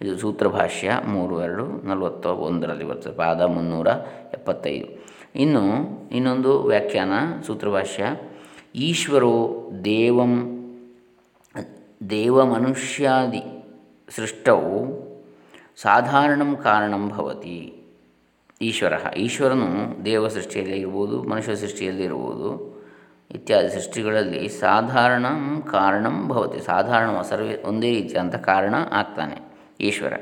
S1: ಇದು ಸೂತ್ರಭಾಷ್ಯ ಮೂರು, ಎರಡು ನಲವತ್ತ ಒಂದರಲ್ಲಿ ಬರ್ತದೆ. ಪಾದ ಮುನ್ನೂರ ಎಪ್ಪತ್ತೈದು. ಇನ್ನು ಇನ್ನೊಂದು ವ್ಯಾಖ್ಯಾನ, ಸೂತ್ರಭಾಷ್ಯ. ಈಶ್ವರೋ ದೇವಂ, ದೇವಮನುಷ್ಯಾದಿ ಸೃಷ್ಟವು ಸಾಧಾರಣಂ ಕಾರಣಂ ಭವತಿ. ಈಶ್ವರ, ಈಶ್ವರನು ದೇವ ಸೃಷ್ಟಿಯಲ್ಲಿ ಇರ್ಬೋದು, ಮನುಷ್ಯ ಸೃಷ್ಟಿಯಲ್ಲಿ ಇರ್ಬೋದು ಇತ್ಯಾದಿ ಸೃಷ್ಟಿಗಳಲ್ಲಿ ಸಾಧಾರಣ ಕಾರಣಂ ಭವತಿ. ಸಾಧಾರಣ ಸರ್ವೇ ಒಂದೇ ರೀತಿಯಾದಂಥ ಕಾರಣ ಆಗ್ತಾನೆ ಈಶ್ವರ.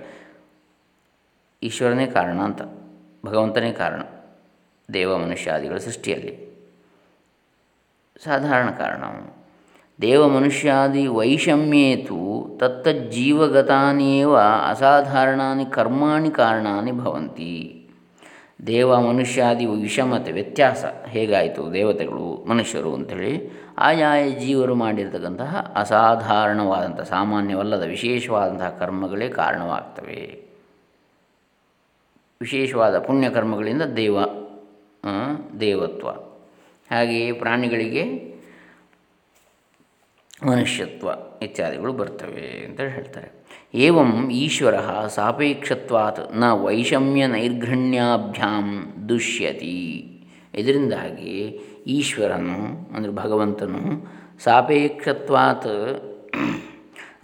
S1: ಈಶ್ವರನೇ ಕಾರಣ ಅಂತ, ಭಗವಂತನೇ ಕಾರಣ. ದೇವ ಮನುಷ್ಯಾದಿಗಳ ಸೃಷ್ಟಿಯಲ್ಲಿ. ಸಾಧಾರಣ ಕಾರಣ. ದೇವ ಮನುಷ್ಯಾದಿ ವೈಷಮ್ಯೇತು ತತ್ತಜ್ಜೀವಗತಾನೇವ ಅಸಾಧಾರಣಾನಿ ಕರ್ಮಾಣಿ ಕಾರಣಾನಿ ಭವಂತಿ. ದೇವ ಮನುಷ್ಯಾದಿ ವಿಷಮತೆ ವ್ಯತ್ಯಾಸ. ಹೇಗಾಯಿತು ದೇವತೆಗಳು, ಮನುಷ್ಯರು ಅಂಥೇಳಿ ಆಯಾಯ ಜೀವರು ಮಾಡಿರತಕ್ಕಂತಹ ಅಸಾಧಾರಣವಾದಂಥ, ಸಾಮಾನ್ಯವಲ್ಲದ, ವಿಶೇಷವಾದಂತಹ ಕರ್ಮಗಳೇ ಕಾರಣವಾಗ್ತವೆ. ವಿಶೇಷವಾದ ಪುಣ್ಯಕರ್ಮಗಳಿಂದ ದೇವ ದೇವತ್ವ. ಹಾಗೆಯೇ ಪ್ರಾಣಿಗಳಿಗೆ ಮನುಷ್ಯತ್ವ ಇತ್ಯಾದಿಗಳು ಬರ್ತವೆ ಅಂತ ಹೇಳ್ತಾರೆ. ಏವಂ ಈಶ್ವರ ಸಾಪೇಕ್ಷತ್ವಾತ್ನ ವೈಷಮ್ಯ ನೈರ್ಘಣ್ಯಾಭ್ಯಾಂ ದುಷ್ಯತಿ. ಇದರಿಂದಾಗಿ ಈಶ್ವರನು ಅಂದರೆ ಭಗವಂತನು ಸಾಪೇಕ್ಷತ್ವಾತ್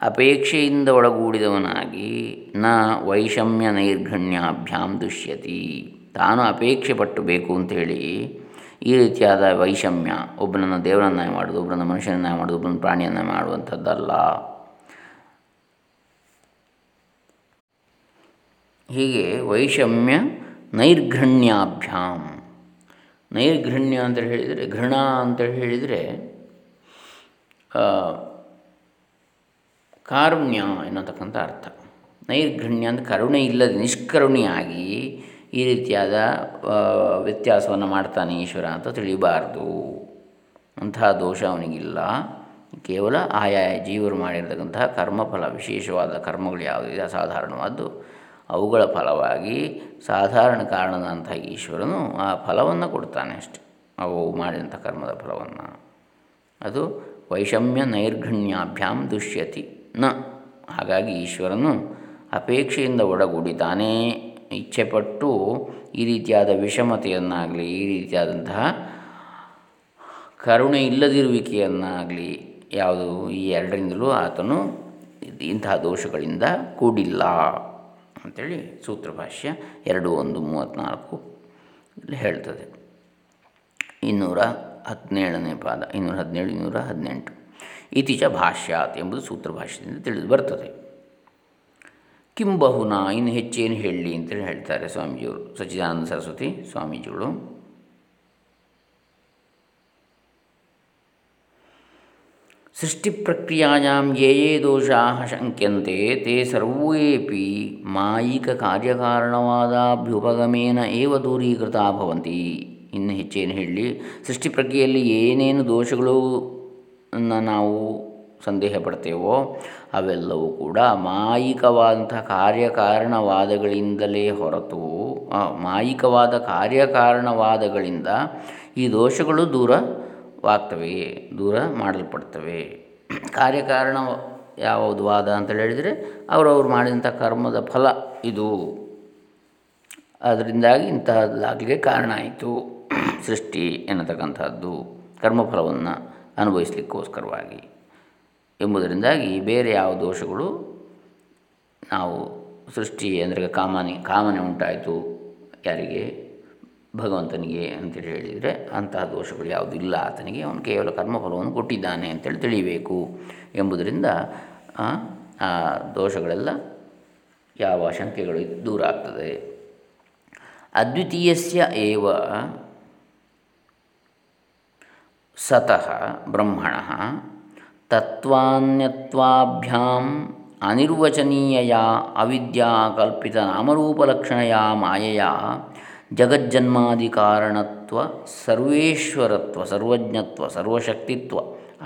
S1: ಅಪೇಕ್ಷೆಯಿಂದ ಒಳಗೂಡಿದವನಾಗಿ ನ ವೈಷಮ್ಯ ನೈರ್ಘಣ್ಯಾಭ್ಯಾಂ ದುಷ್ಯತಿ. ತಾನು ಅಪೇಕ್ಷೆ ಪಟ್ಟು ಬೇಕು ಅಂಥೇಳಿ ಈ ರೀತಿಯಾದ ವೈಷಮ್ಯ, ಒಬ್ಬನನ್ನು ದೇವರನ್ನಾಗಿ ಮಾಡೋದು ಒಬ್ಬನನ್ನು ಮನುಷ್ಯನನ್ನಾಗಿ ಮಾಡೋದು ಒಬ್ಬನ ಪ್ರಾಣಿಯನ್ನಾಗಿ ಮಾಡುವಂಥದ್ದಲ್ಲ. ಹೀಗೆ ವೈಷಮ್ಯ ನೈರ್ಘಣ್ಯಾಭ್ಯಾಮ್. ನೈರ್ಘಣ್ಯ ಅಂತ ಹೇಳಿದರೆ, ಘೃಣ ಅಂತ ಹೇಳಿದರೆ ಕಾರುಣ್ಯ ಎನ್ನತಕ್ಕಂಥ ಅರ್ಥ. ನೈರ್ಘಣ್ಯ ಅಂದರೆ ಕರುಣೆ ಇಲ್ಲದೆ ನಿಷ್ಕರುಣಿಯಾಗಿ ಈ ರೀತಿಯಾದ ವ್ಯತ್ಯಾಸವನ್ನು ಮಾಡ್ತಾನೆ ಈಶ್ವರ ಅಂತ ತಿಳಿಬಾರ್ದು. ಅಂತಹ ದೋಷ ಅವನಿಗಿಲ್ಲ. ಕೇವಲ ಆಯಾಯ ಜೀವರು ಮಾಡಿರ್ತಕ್ಕಂತಹ ಕರ್ಮಫಲ, ವಿಶೇಷವಾದ ಕರ್ಮಗಳು ಯಾವುದಿದೆ ಅಸಾಧಾರಣವಾದ್ದು, ಅವುಗಳ ಫಲವಾಗಿ ಸಾಧಾರಣ ಕಾರಣದಂತಹ ಈಶ್ವರನು ಆ ಫಲವನ್ನು ಕೊಡ್ತಾನೆ ಅಷ್ಟೆ. ಅವು ಮಾಡಿದಂಥ ಕರ್ಮದ ಫಲವನ್ನು. ಅದು ವೈಷಮ್ಯ ನೈರ್ಘಣ್ಯಾಭ್ಯಾಂ ದುಷ್ಯತಿ ನ. ಹಾಗಾಗಿ ಈಶ್ವರನು ಅಪೇಕ್ಷೆಯಿಂದ ಒಡಗೂಡಿ ತಾನೇ ಇಚ್ಛೆಪಟ್ಟು ಈ ರೀತಿಯಾದ ವಿಷಮತೆಯನ್ನಾಗಲಿ, ಈ ರೀತಿಯಾದಂತಹ ಕರುಣೆ ಇಲ್ಲದಿರುವಿಕೆಯನ್ನಾಗಲಿ ಯಾವುದು ಈ ಎರಡರಿಂದಲೂ ಆತನು ಇಂತಹ ದೋಷಗಳಿಂದ ಕೂಡಿಲ್ಲ ಅಂಥೇಳಿ ಸೂತ್ರಭಾಷ್ಯ ಎರಡು, ಒಂದು, ಮೂವತ್ತ್ನಾಲ್ಕು ಇಲ್ಲಿ ಹೇಳ್ತದೆ. ಇನ್ನೂರ ಹದಿನೇಳನೇ ಪಾದ, ಇನ್ನೂರ ಹದಿನೇಳು, ಇನ್ನೂರ ಹದಿನೆಂಟು. ಇತಿಚ ಭಾಷ್ಯಾತ್ ಎಂಬುದು ಸೂತ್ರ ಸೂತ್ರಭಾಷ್ಯದಿಂದ ತಿಳಿದು ಬರ್ತದೆ. ಕಿಂಬಹುನಾ, ಇನ್ನು ಹೆಚ್ಚೇನು ಹೇಳಲಿ ಅಂತೇಳಿ ಹೇಳ್ತಾರೆ ಸ್ವಾಮೀಜಿಯವರು, ಸಚ್ಚಿದಾನಂದ ಸರಸ್ವತಿ ಸ್ವಾಮೀಜಿಗಳು. ಸೃಷ್ಟಿಪ್ರಕ್ರಿಯಾಂ ಯೇ ಯೇ ದೋಷಾ ಶಂಕ್ಯಂತೆ, ತೇ ಸರ್ವೇಪಿ ಮಾಯಿಕ ಕಾರ್ಯಕಾರಣವಾದಾಭ್ಯುಪಗಮೇನ ಏವ ದೂರೀಕೃತ ಭವಂತಿ. ಇನ್ನು ಹೆಚ್ಚೇನು ಹೇಳಲಿ, ಸೃಷ್ಟಿ ಪ್ರಕ್ರಿಯೆಯಲ್ಲಿ ಏನೇನು ದೋಷಗಳು ನಾವು ಸಂದೇಹ ಪಡ್ತೇವೋ, ಅವೆಲ್ಲವೂ ಕೂಡ ಮಾಯಿಕವಾದಂಥ ಕಾರ್ಯಕಾರಣವಾದಗಳಿಂದಲೇ ಹೊರತು ಮಾಯಿಕವಾದ ಕಾರ್ಯಕಾರಣವಾದಗಳಿಂದ ಈ ದೋಷಗಳು ದೂರವಾಗ್ತವೆ ದೂರ ಮಾಡಲ್ಪಡ್ತವೆ. ಕಾರ್ಯಕಾರಣ ಯಾವುದು ವಾದ ಅಂತೇಳಿ ಹೇಳಿದರೆ, ಅವರವರು ಮಾಡಿದಂಥ ಕರ್ಮದ ಫಲ ಇದು. ಅದರಿಂದಾಗಿ ಇಂತಹದ್ದಾಗಲಿಕ್ಕೆ ಕಾರಣ ಆಯಿತು. ಸೃಷ್ಟಿ ಎನ್ನತಕ್ಕಂಥದ್ದು ಕರ್ಮಫಲವನ್ನು ಅನುಭವಿಸಲಿಕ್ಕೋಸ್ಕರವಾಗಿ. ಎಂಬುದರಿಂದಾಗಿ ಬೇರೆ ಯಾವ ದೋಷಗಳು ನಾವು ಸೃಷ್ಟಿ ಅಂದರೆ ಕಾಮನೆ ಕಾಮನೆ ಉಂಟಾಯಿತು ಯಾರಿಗೆ? ಭಗವಂತನಿಗೆ ಅಂತೇಳಿ ಹೇಳಿದರೆ ಅಂತಹ ದೋಷಗಳು ಯಾವುದೂ ಇಲ್ಲ ಆತನಿಗೆ. ಅವನು ಕೇವಲ ಕರ್ಮಫಲವನ್ನು ಕೊಟ್ಟಿದ್ದಾನೆ ಅಂತೇಳಿ ತಿಳಿಯಬೇಕು ಎಂಬುದರಿಂದ ಆ ದೋಷಗಳೆಲ್ಲ ಯಾವ ಶಂಕೆಗಳು ದೂರ ಆಗ್ತದೆ. ಅದ್ವಿತೀಯಸ್ಯ ಏವ ಸತಃ ಬ್ರಹ್ಮಣ ತತ್ವಾನ್ಯತ್ವಾಭ್ಯಾಂ ಅನಿರ್ವಚನೀಯ ಅವಿದ್ಯಾ ಕಲ್ಪಿತ ನಾಮರೂಪಲಕ್ಷಣಯ ಮಾಯೆಯ ಜಗಜ್ಜನ್ಮಾದಿಕಾರಣತ್ವ ಸರ್ವೇಶ್ವರತ್ವ ಸರ್ವಜ್ಞತ್ವ ಸರ್ವಶಕ್ತಿತ್ವ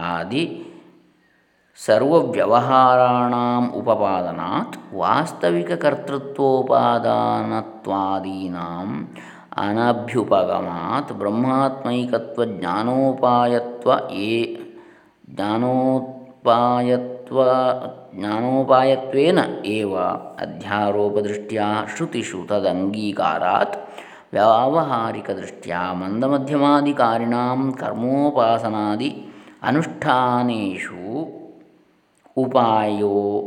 S1: ಆದಿ ಸರ್ವವ್ಯವಹಾರಾಣಾಂ ಉಪಪಾದನಾತ್ ವಾಸ್ತವಿಕ ಕರ್ತೃತ್ವೋಪಾದಾನತ್ವಾದೀನಾಂ ಅನಭ್ಯುಪಗಮಾತ್ ಬ್ರಹ್ಮಾತ್ಮೈಕತ್ವ ಜ್ಞಾನೋಪಾಯತ್ವ ಏ ಜ್ಞಾನೋಪಾಯತ್ವೇನ ಏವ ಅಧ್ಯಾರೋಪದೃಷ್ಟ್ಯಾ ಶ್ರುತಿಷು ತದಂಗೀಕಾರಾತ್ ವ್ಯಾವಹಾರಿಕದೃಷ್ಟ್ಯಾ ಮಂದಮಧ್ಯಮಾಧಿಕಾರಿಣಾಂ ಕರ್ಮೋಪಾಸನಾದಿ ಅನುಷ್ಠಾನೇಷು ಉಪಾಯೋ.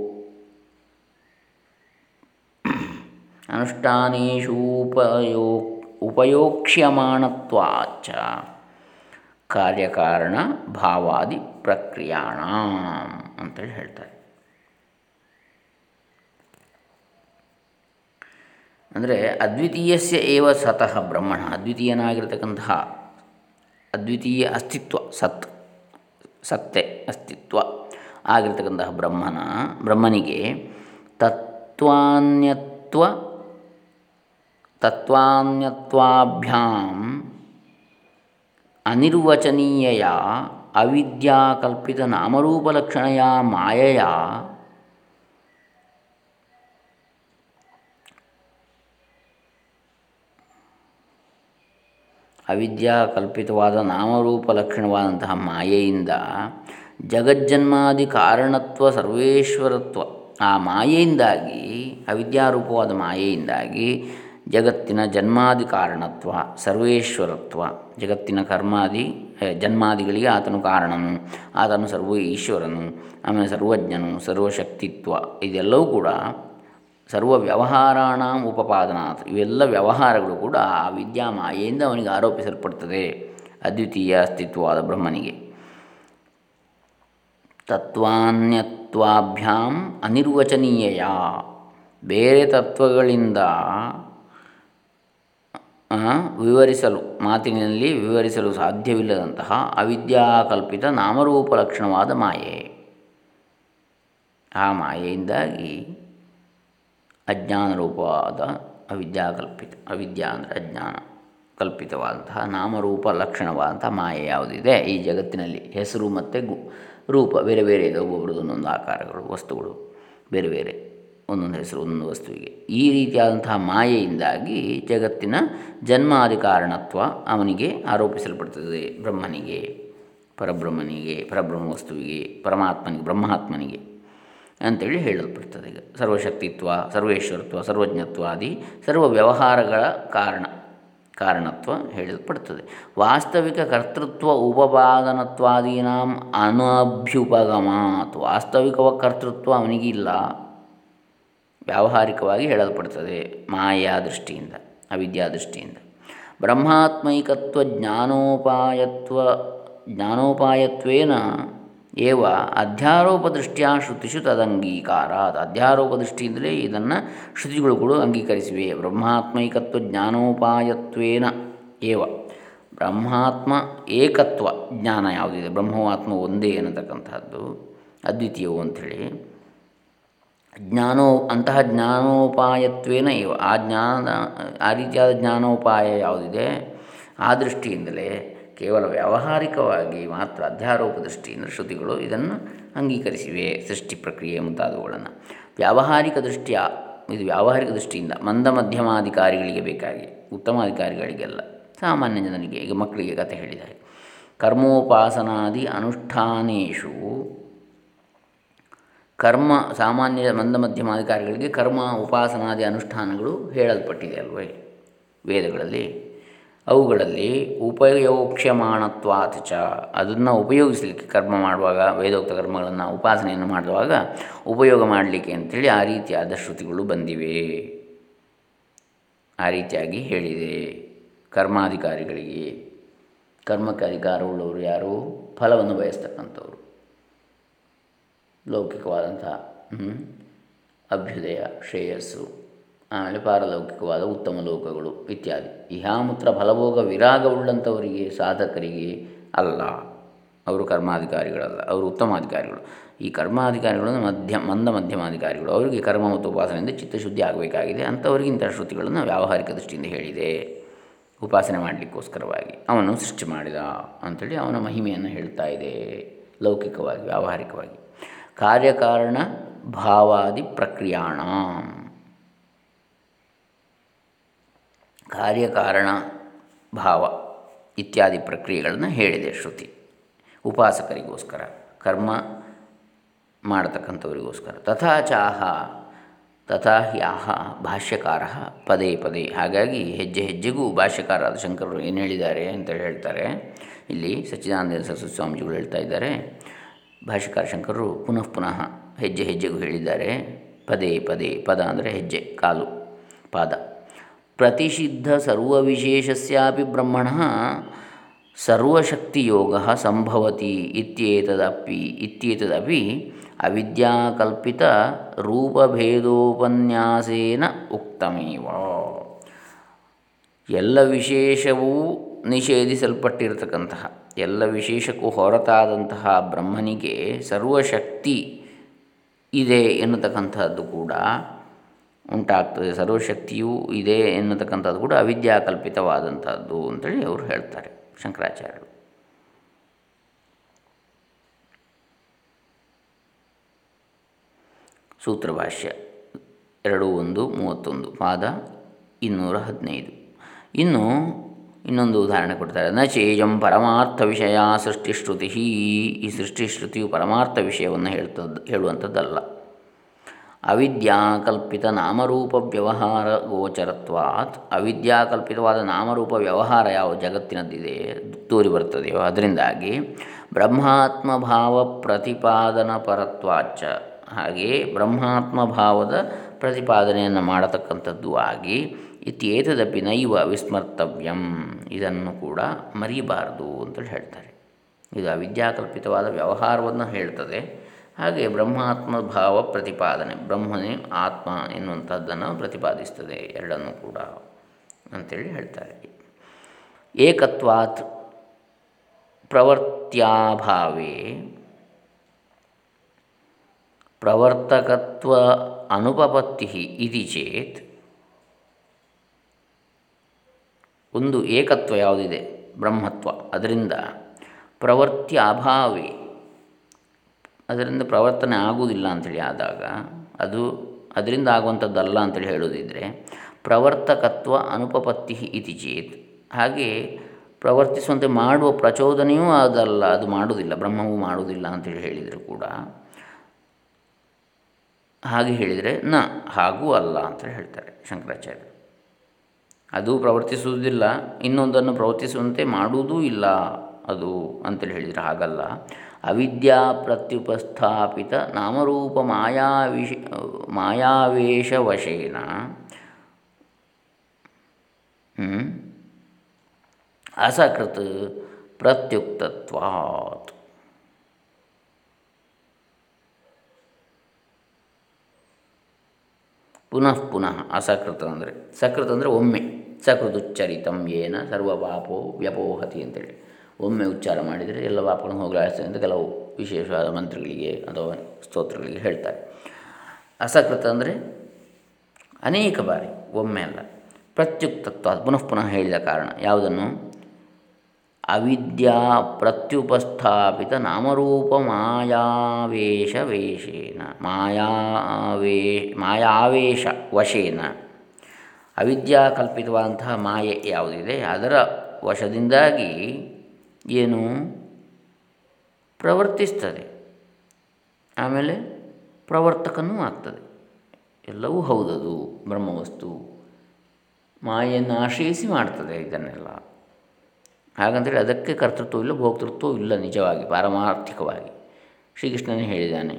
S1: ಅನುಷ್ಠಾನೇಷೂಪಯೋ ಉಪಯೋಕ್ಷ್ಯಮಾಣತ್ವಾಚ. ಕಾರ್ಯಕಾರಣ ಭಾವಾದಿ ಪ್ರಕ್ರಿಯಾಣ ಅಂತೇಳಿ ಹೇಳ್ತಾರೆ. ಅಂದರೆ ಅದ್ವಿತೀಯಸ್ಯ ಏವ ಸತಃ ಬ್ರಹ್ಮಣ, ಅದ್ವಿತೀಯನಾಗಿರ್ತಕ್ಕಂತಹ ಅದ್ವಿತೀಯ ಅಸ್ತಿತ್ವ, ಸತ್ ಸತ್ತೆ ಅಸ್ತಿತ್ವ ಆಗಿರ್ತಕ್ಕಂತಹ ಬ್ರಹ್ಮನ, ಬ್ರಹ್ಮನಿಗೆ ತತ್ವಾನ್ಯತ್ವ, ತತ್ವಾನ್ಯತ್ವಾಭ್ಯಾಂ ಅನಿರ್ವಚನೀಯ ಅವಿದ್ಯಾಕಲ್ಪಿತ ನಾಮರೂಪಲಕ್ಷಣೆಯ ಮಾಯೆಯ, ಅವಿದ್ಯಾಕಲ್ಪಿತವಾದ ನಾಮರೂಪ ಲಕ್ಷಣವಾದಂತಹ ಮಾಯೆಯಿಂದ ಜಗಜ್ಜನ್ಮಾದಿ ಕಾರಣತ್ವ, ಸರ್ವೇಶ್ವರತ್ವ, ಆ ಮಾಯೆಯಿಂದಾಗಿ, ಅವಿದ್ಯಾರೂಪವಾದ ಮಾಯೆಯಿಂದಾಗಿ ಜಗತ್ತಿನ ಜನ್ಮಾದಿ ಕಾರಣತ್ವ ಸರ್ವೇಶ್ವರತ್ವ, ಜಗತ್ತಿನ ಕರ್ಮಾದಿ ಜನ್ಮಾದಿಗಳಿಗೆ ಆತನು ಕಾರಣನು, ಆತನು ಸರ್ವ ಈಶ್ವರನು, ಆಮೇಲೆ ಸರ್ವಜ್ಞನು, ಸರ್ವಶಕ್ತಿತ್ವ, ಇದೆಲ್ಲವೂ ಕೂಡ ಸರ್ವ ವ್ಯವಹಾರಾಣ ಉಪಪಾದನಾತ್, ಇವೆಲ್ಲ ವ್ಯವಹಾರಗಳು ಕೂಡ ಆ ವಿದ್ಯಾ ಮಾಯೆಯಿಂದ ಅವನಿಗೆ ಆರೋಪಿಸಲ್ಪಡ್ತದೆ, ಅದ್ವಿತೀಯ ಅಸ್ತಿತ್ವವಾದ ಬ್ರಹ್ಮನಿಗೆ. ತತ್ವಾನ್ಯತ್ವಾಭ್ಯಾಂ ಅನಿರ್ವಚನೀಯ ಬೇರೆ ತತ್ವಗಳಿಂದ ವಿವರಿಸಲು, ಮಾತಿನಲ್ಲಿ ವಿವರಿಸಲು ಸಾಧ್ಯವಿಲ್ಲದಂತಹ ಅವಿದ್ಯಾಕಲ್ಪಿತ ನಾಮರೂಪ ಲಕ್ಷಣವಾದ ಮಾಯೆ. ಆ ಮಾಯೆಯಿಂದಾಗಿ ಅಜ್ಞಾನ ರೂಪವಾದ ಅವಿದ್ಯಾಕಲ್ಪಿತ, ಅವಿದ್ಯಾ ಅಂದರೆ ಅಜ್ಞಾನ, ಕಲ್ಪಿತವಾದಂತಹ ನಾಮರೂಪ ಲಕ್ಷಣವಾದಂಥ ಮಾಯೆ ಯಾವುದಿದೆ? ಈ ಜಗತ್ತಿನಲ್ಲಿ ಹೆಸರು ಮತ್ತು ಗು, ರೂಪ ಬೇರೆ ಬೇರೆ ಇದೆ ಒಬ್ಬೊಬ್ರದ್ದು ಒಂದೊಂದು ಆಕಾರಗಳು, ವಸ್ತುಗಳು ಬೇರೆ ಬೇರೆ. ಒಂದೊಂದು ಹೆಸರು, ಒಂದೊಂದು ವಸ್ತುವಿಗೆ. ಈ ರೀತಿಯಾದಂತಹ ಮಾಯೆಯಿಂದಾಗಿ ಜಗತ್ತಿನ ಜನ್ಮಾದಿ ಕಾರಣತ್ವ ಅವನಿಗೆ ಆರೋಪಿಸಲ್ಪಡ್ತದೆ. ಬ್ರಹ್ಮನಿಗೆ, ಪರಬ್ರಹ್ಮನಿಗೆ, ಪರಬ್ರಹ್ಮ ವಸ್ತುವಿಗೆ, ಪರಮಾತ್ಮನಿಗೆ, ಬ್ರಹ್ಮಾತ್ಮನಿಗೆ ಅಂತೇಳಿ ಹೇಳಲ್ಪಡ್ತದೆ ಈಗ. ಸರ್ವಶಕ್ತಿತ್ವ, ಸರ್ವೇಶ್ವರತ್ವ, ಸರ್ವಜ್ಞತ್ವ ಆದಿ ಸರ್ವ ವ್ಯವಹಾರಗಳ ಕಾರಣ, ಕಾರಣತ್ವ ಹೇಳಲ್ಪಡ್ತದೆ. ವಾಸ್ತವಿಕ ಕರ್ತೃತ್ವ ಉಪಪಾದನತ್ವಾದೀನಾಂ ಅನಭ್ಯುಪಗಮಾತ್. ವಾಸ್ತವಿಕವ ಕರ್ತೃತ್ವ ಅವನಿಗಿಲ್ಲ. ವ್ಯಾವಹಾರಿಕವಾಗಿ ಹೇಳಲ್ಪಡ್ತದೆ ಮಾಯಾ ದೃಷ್ಟಿಯಿಂದ, ಅವಿದ್ಯಾ ದೃಷ್ಟಿಯಿಂದ. ಬ್ರಹ್ಮಾತ್ಮೈಕತ್ವ ಜ್ಞಾನೋಪಾಯತ್ವ, ಜ್ಞಾನೋಪಾಯತ್ವೇನ ಏವ ಅಧ್ಯಾರೋಪ ದೃಷ್ಟಿಯ ಶ್ರುತಿಷು ತದಂಗೀಕಾರ ಅಧ್ಯಾರೋಪ ದೃಷ್ಟಿಯಿಂದಲೇ ಇದನ್ನು ಶ್ರುತಿಗಳು ಕೂಡ ಅಂಗೀಕರಿಸಿವೆ. ಬ್ರಹ್ಮಾತ್ಮೈಕತ್ವ ಜ್ಞಾನೋಪಾಯತ್ವೇನ ಏವ? ಬ್ರಹ್ಮಾತ್ಮ ಏಕತ್ವ ಜ್ಞಾನ ಯಾವುದಿದೆ? ಬ್ರಹ್ಮವಾತ್ಮ ಒಂದೇ ಅನ್ನತಕ್ಕಂಥದ್ದು ಅದ್ವಿತೀಯವು ಅಂಥೇಳಿ. ಜ್ಞಾನೋ, ಅಂತಹ ಜ್ಞಾನೋಪಾಯತ್ವೇನ ಇವ. ಆ ಜ್ಞಾನ, ಆ ರೀತಿಯಾದ ಜ್ಞಾನೋಪಾಯ ಯಾವುದಿದೆ? ಆ ದೃಷ್ಟಿಯಿಂದಲೇ ಕೇವಲ ವ್ಯಾವಹಾರಿಕವಾಗಿ ಮಾತ್ರ ಅಧ್ಯಾರೋಪ ದೃಷ್ಟಿಯಿಂದ ಶ್ರುತಿಗಳು ಇದನ್ನು ಅಂಗೀಕರಿಸಿವೆ. ಸೃಷ್ಟಿ ಪ್ರಕ್ರಿಯೆ ಮುಂತಾದವುಗಳನ್ನು. ವ್ಯಾವಹಾರಿಕ ದೃಷ್ಟಿಯ, ಇದು ವ್ಯಾವಹಾರಿಕ ದೃಷ್ಟಿಯಿಂದ ಮಂದ ಮಧ್ಯಮಾಧಿಕಾರಿಗಳಿಗೆ ಬೇಕಾಗಿ, ಉತ್ತಮಾಧಿಕಾರಿಗಳಿಗೆಲ್ಲ, ಸಾಮಾನ್ಯ ಜನರಿಗೆ ಈಗ ಮಕ್ಕಳಿಗೆ ಕಥೆ ಹೇಳಿದ್ದಾರೆ. ಕರ್ಮೋಪಾಸನಾದಿ ಅನುಷ್ಠಾನೇಶು ಕರ್ಮ, ಸಾಮಾನ್ಯ ಮಂದ ಮಧ್ಯಮಾಧಿಕಾರಿಗಳಿಗೆ ಕರ್ಮ, ಉಪಾಸನಾದಿ ಅನುಷ್ಠಾನಗಳು ಹೇಳಲ್ಪಟ್ಟಿದೆ ಅಲ್ವೇ ವೇದಗಳಲ್ಲಿ. ಅವುಗಳಲ್ಲಿ ಉಪಯೋಕ್ಷ್ಯಮಾಣತ್ವಾತ್ ಚ, ಅದನ್ನು ಉಪಯೋಗಿಸಲಿಕ್ಕೆ ಕರ್ಮ ಮಾಡುವಾಗ, ವೇದೋಕ್ತ ಕರ್ಮಗಳನ್ನು ಉಪಾಸನೆಯನ್ನು ಮಾಡುವಾಗ ಉಪಯೋಗ ಮಾಡಲಿಕ್ಕೆ ಅಂಥೇಳಿ ಆ ರೀತಿಯಾದ ಶ್ರುತಿಗಳು ಬಂದಿವೆ. ಆ ರೀತಿಯಾಗಿ ಹೇಳಿದೆ ಕರ್ಮಾಧಿಕಾರಿಗಳಿಗೆ. ಕರ್ಮಕ್ಕೆ ಅಧಿಕಾರವುಳ್ಳವರು ಯಾರು? ಫಲವನ್ನು ಬಯಸ್ತಕ್ಕಂಥವ್ರು. ಲೌಕಿಕವಾದಂಥ ಅಭ್ಯುದಯ, ಶ್ರೇಯಸ್ಸು, ಆಮೇಲೆ ಪಾರಲೌಕಿಕವಾದ ಉತ್ತಮ ಲೋಕಗಳು ಇತ್ಯಾದಿ. ಇಹಾಮೂತ್ರ ಫಲಭೋಗ ವಿರಾಗವುಳ್ಳಂಥವರಿಗೆ, ಸಾಧಕರಿಗೆ ಅಲ್ಲ. ಅವರು ಕರ್ಮಾಧಿಕಾರಿಗಳಲ್ಲ, ಅವರು ಉತ್ತಮ ಅಧಿಕಾರಿಗಳು ಈ ಕರ್ಮಾಧಿಕಾರಿಗಳನ್ನು ಮಧ್ಯ, ಮಂದ ಮಧ್ಯಮಾಧಿಕಾರಿಗಳು. ಅವರಿಗೆ ಕರ್ಮ ಮತ್ತು ಉಪಾಸನೆಯಿಂದ ಚಿತ್ತಶುದ್ಧಿ ಆಗಬೇಕಾಗಿದೆ. ಅಂಥವರಿಗೆ ಇಂಥ ಶ್ರುತಿಗಳನ್ನು ವ್ಯಾವಹಾರಿಕ ದೃಷ್ಟಿಯಿಂದ ಹೇಳಿದೆ. ಉಪಾಸನೆ ಮಾಡಲಿಕ್ಕೋಸ್ಕರವಾಗಿ. ಅವನು ಸೃಷ್ಟಿ ಮಾಡಿದ ಅಂಥೇಳಿ ಅವನ ಮಹಿಮೆಯನ್ನು ಹೇಳ್ತಾ ಇದೆ, ಲೌಕಿಕವಾಗಿ, ವ್ಯಾವಹಾರಿಕವಾಗಿ. ಕಾರ್ಯಕಾರಣ ಭಾವಾದಿ ಪ್ರಕ್ರಿಯಾಣ. ಕಾರ್ಯಕಾರಣ ಭಾವ ಇತ್ಯಾದಿ ಪ್ರಕ್ರಿಯೆಗಳನ್ನು ಹೇಳಿದೆ ಶ್ರುತಿ. ಉಪಾಸಕರಿಗೋಸ್ಕರ, ಕರ್ಮ ಮಾಡತಕ್ಕಂಥವರಿಗೋಸ್ಕರ. ತಥಾ ಚಾಹ ತಥಾ ಹ್ಯಾಹ ಭಾಷ್ಯಕಾರ, ಪದೇ ಪದೇ. ಹಾಗಾಗಿ ಹೆಜ್ಜೆ ಹೆಜ್ಜೆಗೂ ಭಾಷ್ಯಕಾರರಾದ ಶಂಕರರು ಏನು ಹೇಳಿದ್ದಾರೆ ಅಂತೇಳಿ ಹೇಳ್ತಾರೆ. ಇಲ್ಲಿ ಸಚ್ಚಿದಾನಂದ ಸರಸ್ವತಿ ಸ್ವಾಮೀಜಿಗಳು ಹೇಳ್ತಾ ಇದ್ದಾರೆ. ಭಾಷ್ಯಕಾರ ಶಂಕರರು ಪುನಃ ಪುನಃ ಹೆಜ್ಜೆ ಹೆಜ್ಜೆಗೂ ಹೇಳಿದ್ದಾರೆ. ಪದೇ ಪದೇ ಪದ ಅಂದರೆ ಹೆಜ್ಜೆ, ಕಾಲು, ಪಾದ. ಪ್ರತಿಷಿದ್ಧ ಸರ್ವವಿಶೇಷಸ್ಯಾಪಿ ಬ್ರಹ್ಮಣ ಸರ್ವಶಕ್ತಿಯೋಗ ಸಂಭವತಿ ಇತ್ಯೇತದಪಿ ಇತ್ಯೇತದಪಿ ಅವಿದ್ಯಾಕಲ್ಪಿತ ರೂಪಭೇದೋಪನ್ಯಾಸೇನ ಉಕ್ತಮೇವ. ಎಲ್ಲ ವಿಶೇಷವೂ ನಿಷೇಧಿಸಲ್ಪಟ್ಟಿರತಕ್ಕಂತಹ ಎಲ್ಲ ವಿಶೇಷಕ್ಕೂ ಹೊರತಾದಂತಹ ಬ್ರಹ್ಮನಿಗೆ ಸರ್ವಶಕ್ತಿ ಇದೆ ಎನ್ನತಕ್ಕಂಥದ್ದು ಕೂಡ ಉಂಟಾಗ್ತದೆ. ಸರ್ವಶಕ್ತಿಯೂ ಇದೆ ಎನ್ನತಕ್ಕಂಥದ್ದು ಕೂಡ ಅವಿದ್ಯಾಕಲ್ಪಿತವಾದಂಥದ್ದು ಅಂತೇಳಿ ಅವರು ಹೇಳ್ತಾರೆ ಶಂಕರಾಚಾರ್ಯರು. ಸೂತ್ರಭಾಷ್ಯ ಎರಡು ಒಂದು ಮೂವತ್ತೊಂದು ಪಾದ ಇನ್ನೂರ ಹದಿನೈದು. ಇನ್ನು ಇನ್ನೊಂದು ಉದಾಹರಣೆ ಕೊಡ್ತಾರೆ. ನ ಚೇಯಂ ಪರಮಾರ್ಥ ವಿಷಯ ಸೃಷ್ಟಿಶ್ರುತಿ. ಈ ಸೃಷ್ಟಿಶ್ರುತಿಯು ಪರಮಾರ್ಥ ವಿಷಯವನ್ನು ಹೇಳ್ತದ್ದು ಹೇಳುವಂಥದ್ದಲ್ಲ. ಅವಿದ್ಯಾಕಲ್ಪಿತ ನಾಮರೂಪ ವ್ಯವಹಾರ ಗೋಚರತ್ವಾತ್. ಅವಿದ್ಯಾಕಲ್ಪಿತವಾದ ನಾಮರೂಪ ವ್ಯವಹಾರ ಯಾವ ಜಗತ್ತಿನದ್ದಿದೆ ತೋರಿ ಬರ್ತದೆಯೋ ಅದರಿಂದಾಗಿ ಬ್ರಹ್ಮಾತ್ಮ ಭಾವ ಪ್ರತಿಪಾದನ ಪರತ್ವಾಚ. ಹಾಗೆಯೇ ಬ್ರಹ್ಮಾತ್ಮ ಭಾವದ ಪ್ರತಿಪಾದನೆಯನ್ನು ಮಾಡತಕ್ಕಂಥದ್ದು ಆಗಿ ಇತ್ಯೇತದಪಿ ನೈವ ವಿಸ್ಮರ್ತವ್ಯಂ. ಇದನ್ನು ಕೂಡ ಮರಿಬಾರದು ಅಂತೇಳಿ ಹೇಳ್ತಾರೆ. ಇದು ಅವಿದ್ಯಾಕಲ್ಪಿತವಾದ ವ್ಯವಹಾರವನ್ನು ಹೇಳ್ತದೆ. ಹಾಗೆ ಬ್ರಹ್ಮಾತ್ಮ ಭಾವ ಪ್ರತಿಪಾದನೆ, ಬ್ರಹ್ಮನೇ ಆತ್ಮ ಎನ್ನುವಂಥದ್ದನ್ನು ಪ್ರತಿಪಾದಿಸ್ತದೆ ಎರಡನ್ನೂ ಕೂಡ ಅಂತೇಳಿ ಹೇಳ್ತಾರೆ. ಏಕತ್ವಾತ್ ಪ್ರವರ್ತ್ಯಾಭಾವೇ. ಪ್ರವರ್ತಕತ್ವ ಅನುಪಪತ್ತಿ ಚೇತ್ ಒಂದು ಏಕತ್ವ ಯಾವುದಿದೆ? ಬ್ರಹ್ಮತ್ವ. ಅದರಿಂದ ಪ್ರವೃತ್ತಿ ಅಭಾವೇ. ಅದರಿಂದ ಪ್ರವರ್ತನೆ ಆಗುವುದಿಲ್ಲ ಅಂಥೇಳಿ ಆದಾಗ ಅದು ಅದರಿಂದ ಆಗುವಂಥದ್ದಲ್ಲ ಅಂತೇಳಿ ಹೇಳೋದಿದ್ದರೆ ಪ್ರವರ್ತಕತ್ವ ಅನುಪಪತ್ತಿ ಇತಿ ಚೇತ್. ಹಾಗೆ ಪ್ರವರ್ತಿಸುವಂತೆ ಮಾಡುವ ಪ್ರಚೋದನೆಯೂ ಅದಲ್ಲ, ಅದು ಮಾಡುವುದಿಲ್ಲ, ಬ್ರಹ್ಮವು ಮಾಡುವುದಿಲ್ಲ ಅಂತೇಳಿ ಹೇಳಿದರು ಕೂಡ. ಹಾಗೆ ಹೇಳಿದರೆ ನ, ಹಾಗೂ ಅಲ್ಲ ಅಂತೇಳಿ ಹೇಳ್ತಾರೆ ಶಂಕರಾಚಾರ್ಯರು. ಅದು ಪ್ರವರ್ತಿಸುವುದಿಲ್ಲ, ಇನ್ನೊಂದನ್ನು ಪ್ರವರ್ತಿಸುವಂತೆ ಮಾಡುವುದೂ ಇಲ್ಲ. ಅದು ಅಂತೇಳಿ ಹೇಳಿದರೆ ಹಾಗಲ್ಲ. ಅವಿದ್ಯಾ ಪ್ರತ್ಯುಪಸ್ಥಾಪಿತ ನಾಮರೂಪ ಮಾಯಾವಿಷ ಮಾಯಾವೇಶವಶೇನ ಅಸಕೃತ್ ಪ್ರತ್ಯುಕ್ತತ್ವಾತ್. ಪುನಃ ಪುನಃ ಅಸಕೃತ ಅಂದರೆ, ಸಕೃತ ಅಂದರೆ ಒಮ್ಮೆ, ಸಕೃದುಚ್ಚರಿತಂ ಏನ ಸರ್ವ ಪಾಪೋ ವ್ಯಪೋಹತಿ ಅಂತೇಳಿ. ಒಮ್ಮೆ ಉಚ್ಚಾರ ಮಾಡಿದರೆ ಎಲ್ಲ ಪಾಪಗಳನ್ನು ಹೋಗಲಾಡಿಸ್ತದೆ ಅಂತ ಕೆಲವು ವಿಶೇಷವಾದ ಮಂತ್ರಗಳಿಗೆ ಅಥವಾ ಸ್ತೋತ್ರಗಳಿಗೆ ಹೇಳ್ತಾರೆ. ಅಸಕೃತ ಅಂದರೆ ಅನೇಕ ಬಾರಿ, ಒಮ್ಮೆ ಅಲ್ಲ, ಪ್ರತ್ಯುಕ್ತತ್ವ ಪುನಃ ಪುನಃ ಹೇಳಿದ ಕಾರಣ. ಯಾವುದನ್ನು? ಅವಿದ್ಯಾ ಪ್ರತ್ಯುಪಸ್ಥಾಪಿತ ನಾಮರೂಪ ಮಾಯಾವೇಶ ವೇಷೇನ. ಮಾಯಾವೇ, ಮಾಯಾವೇಶ ವಶೇನ. ಅವಿದ್ಯಾ ಕಲ್ಪಿತವಾದಂತಹ ಮಾಯೆ ಯಾವುದಿದೆ? ಅದರ ವಶದಿಂದಾಗಿ ಏನು? ಪ್ರವರ್ತಿಸ್ತದೆ. ಆಮೇಲೆ ಪ್ರವರ್ತಕನೂ ಆಗ್ತದೆ. ಎಲ್ಲವೂ ಹೌದದು, ಬ್ರಹ್ಮವಸ್ತು. ಮಾಯೆಯನ್ನು ಆಶ್ರಯಿಸಿ ಮಾಡ್ತದೆ ಇದನ್ನೆಲ್ಲ. ಹಾಗಂತೇಳಿ ಅದಕ್ಕೆ ಕರ್ತೃತ್ವ ಇಲ್ಲ ಭೋಕ್ತೃತ್ವ ಇಲ್ಲ ನಿಜವಾಗಿ, ಪಾರಮಾರ್ಥಿಕವಾಗಿ. ಶ್ರೀಕೃಷ್ಣನೇ ಹೇಳಿದ್ದಾನೆ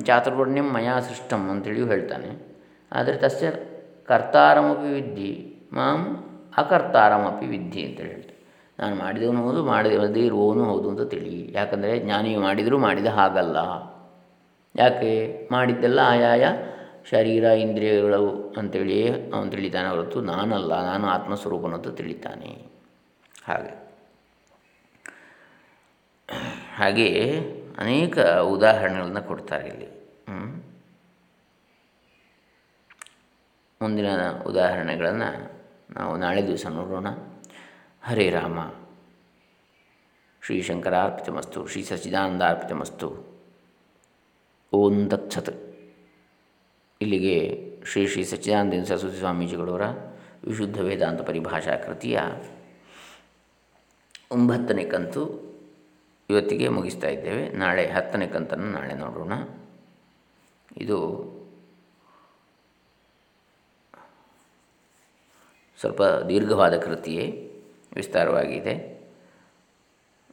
S1: ಚಾತುರ್ವರ್ಣ್ಯಂ ಮಯಾ ಸೃಷ್ಟಂ ಅಂತೇಳಿಯೂ ಹೇಳ್ತಾನೆ. ಆದರೆ ತಸ್ಯ ಕರ್ತಾರಮಪಿ ವಿದ್ಯೆ, ಮಾಂ ಅಕರ್ತಾರಮಪಿ ವಿದ್ಯೆ ಅಂತೇಳಿ ಹೇಳ್ತಾನೆ. ನಾನು ಮಾಡಿದವನು ಹೌದು, ಮಾಡದೇ ಇರುವವನು ಹೌದು ಅಂತ ತಿಳಿ. ಯಾಕಂದರೆ ಜ್ಞಾನಿಯು ಮಾಡಿದರೂ ಮಾಡಿದ ಹಾಗಲ್ಲ. ಯಾಕೆ? ಮಾಡಿದ್ದೆಲ್ಲ ಆಯಾಯ ಶರೀರ, ಇಂದ್ರಿಯಗಳು ಅಂತೇಳಿಯೇ ಅವನು ತಿಳಿತಾನೆ ಹೊರತು ನಾನಲ್ಲ, ನಾನು ಆತ್ಮಸ್ವರೂಪನಂತ ತಿಳಿತಾನೆ. ಹಾಗೆ. ಹಾಗೆ ಅನೇಕ ಉದಾಹರಣೆಗಳನ್ನು ಕೊಡ್ತಾರೆ ಇಲ್ಲಿ. ಮುಂದಿನ ಉದಾಹರಣೆಗಳನ್ನು ನಾವು ನಾಳೆ ದಿವಸ ನೋಡೋಣ. ಹರೇ ರಾಮ. ಶ್ರೀ ಶಂಕರಾರ್ಪಿತಮಸ್ತು ಶ್ರೀ ಸಚ್ಚಿದಾನಂದಾರ್ಪಿತಮಸ್ತು. ಓಂ ತತ್ಸತ್. ಇಲ್ಲಿಗೆ ಶ್ರೀ ಶ್ರೀ ಸಚ್ಚಿದಾನಂದ ಸರಸ್ವತಿ ಸ್ವಾಮೀಜಿಗಳವರ ವಿಶುದ್ಧ ವೇದಾಂತ ಪರಿಭಾಷಾ ಕೃತಿಯ ಒಂಬತ್ತನೇ ಕಂತು ಇವತ್ತಿಗೆ ಮುಗಿಸ್ತಾ ಇದ್ದೇವೆ. ನಾಳೆ ಹತ್ತನೇ ಕಂತನ್ನು ನಾಳೆ ನೋಡೋಣ. ಇದು ಸ್ವಲ್ಪ ದೀರ್ಘವಾದ ಕೃತಿಯೇ ವಿಸ್ತಾರವಾಗಿದೆ.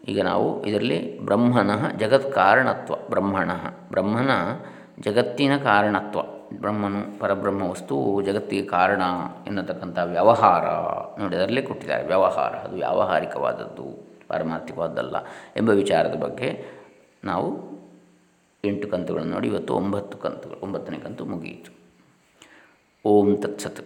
S1: ಈಗ ನಾವು ಇದರಲ್ಲಿ ಬ್ರಹ್ಮನ ಜಗತ್ ಕಾರಣತ್ವ ಬ್ರಹ್ಮಣ ಬ್ರಹ್ಮನ ಜಗತ್ತಿನ ಕಾರಣತ್ವ, ಬ್ರಹ್ಮನು ಪರಬ್ರಹ್ಮ ವಸ್ತು ಜಗತ್ತಿಗೆ ಕಾರಣ ಎನ್ನತಕ್ಕಂಥ ವ್ಯವಹಾರ ನೋಡಿ, ಅದರಲ್ಲೇ ಕೊಟ್ಟಿದ್ದಾರೆ ವ್ಯವಹಾರ. ಅದು ವ್ಯಾವಹಾರಿಕವಾದದ್ದು. ಪಾರಮಾರ್ಥಿಕವಾದಲ್ಲ ಎಂಬ ವಿಚಾರದ ಬಗ್ಗೆ ನಾವು ಎಂಟು ಕಂತುಗಳನ್ನು ನೋಡಿ ಇವತ್ತು ಒಂಬತ್ತು ಕಂತುಗಳು, ಒಂಬತ್ತನೇ ಕಂತು ಮುಗಿಯಿತು. ಓಂ ತತ್ಸತ್.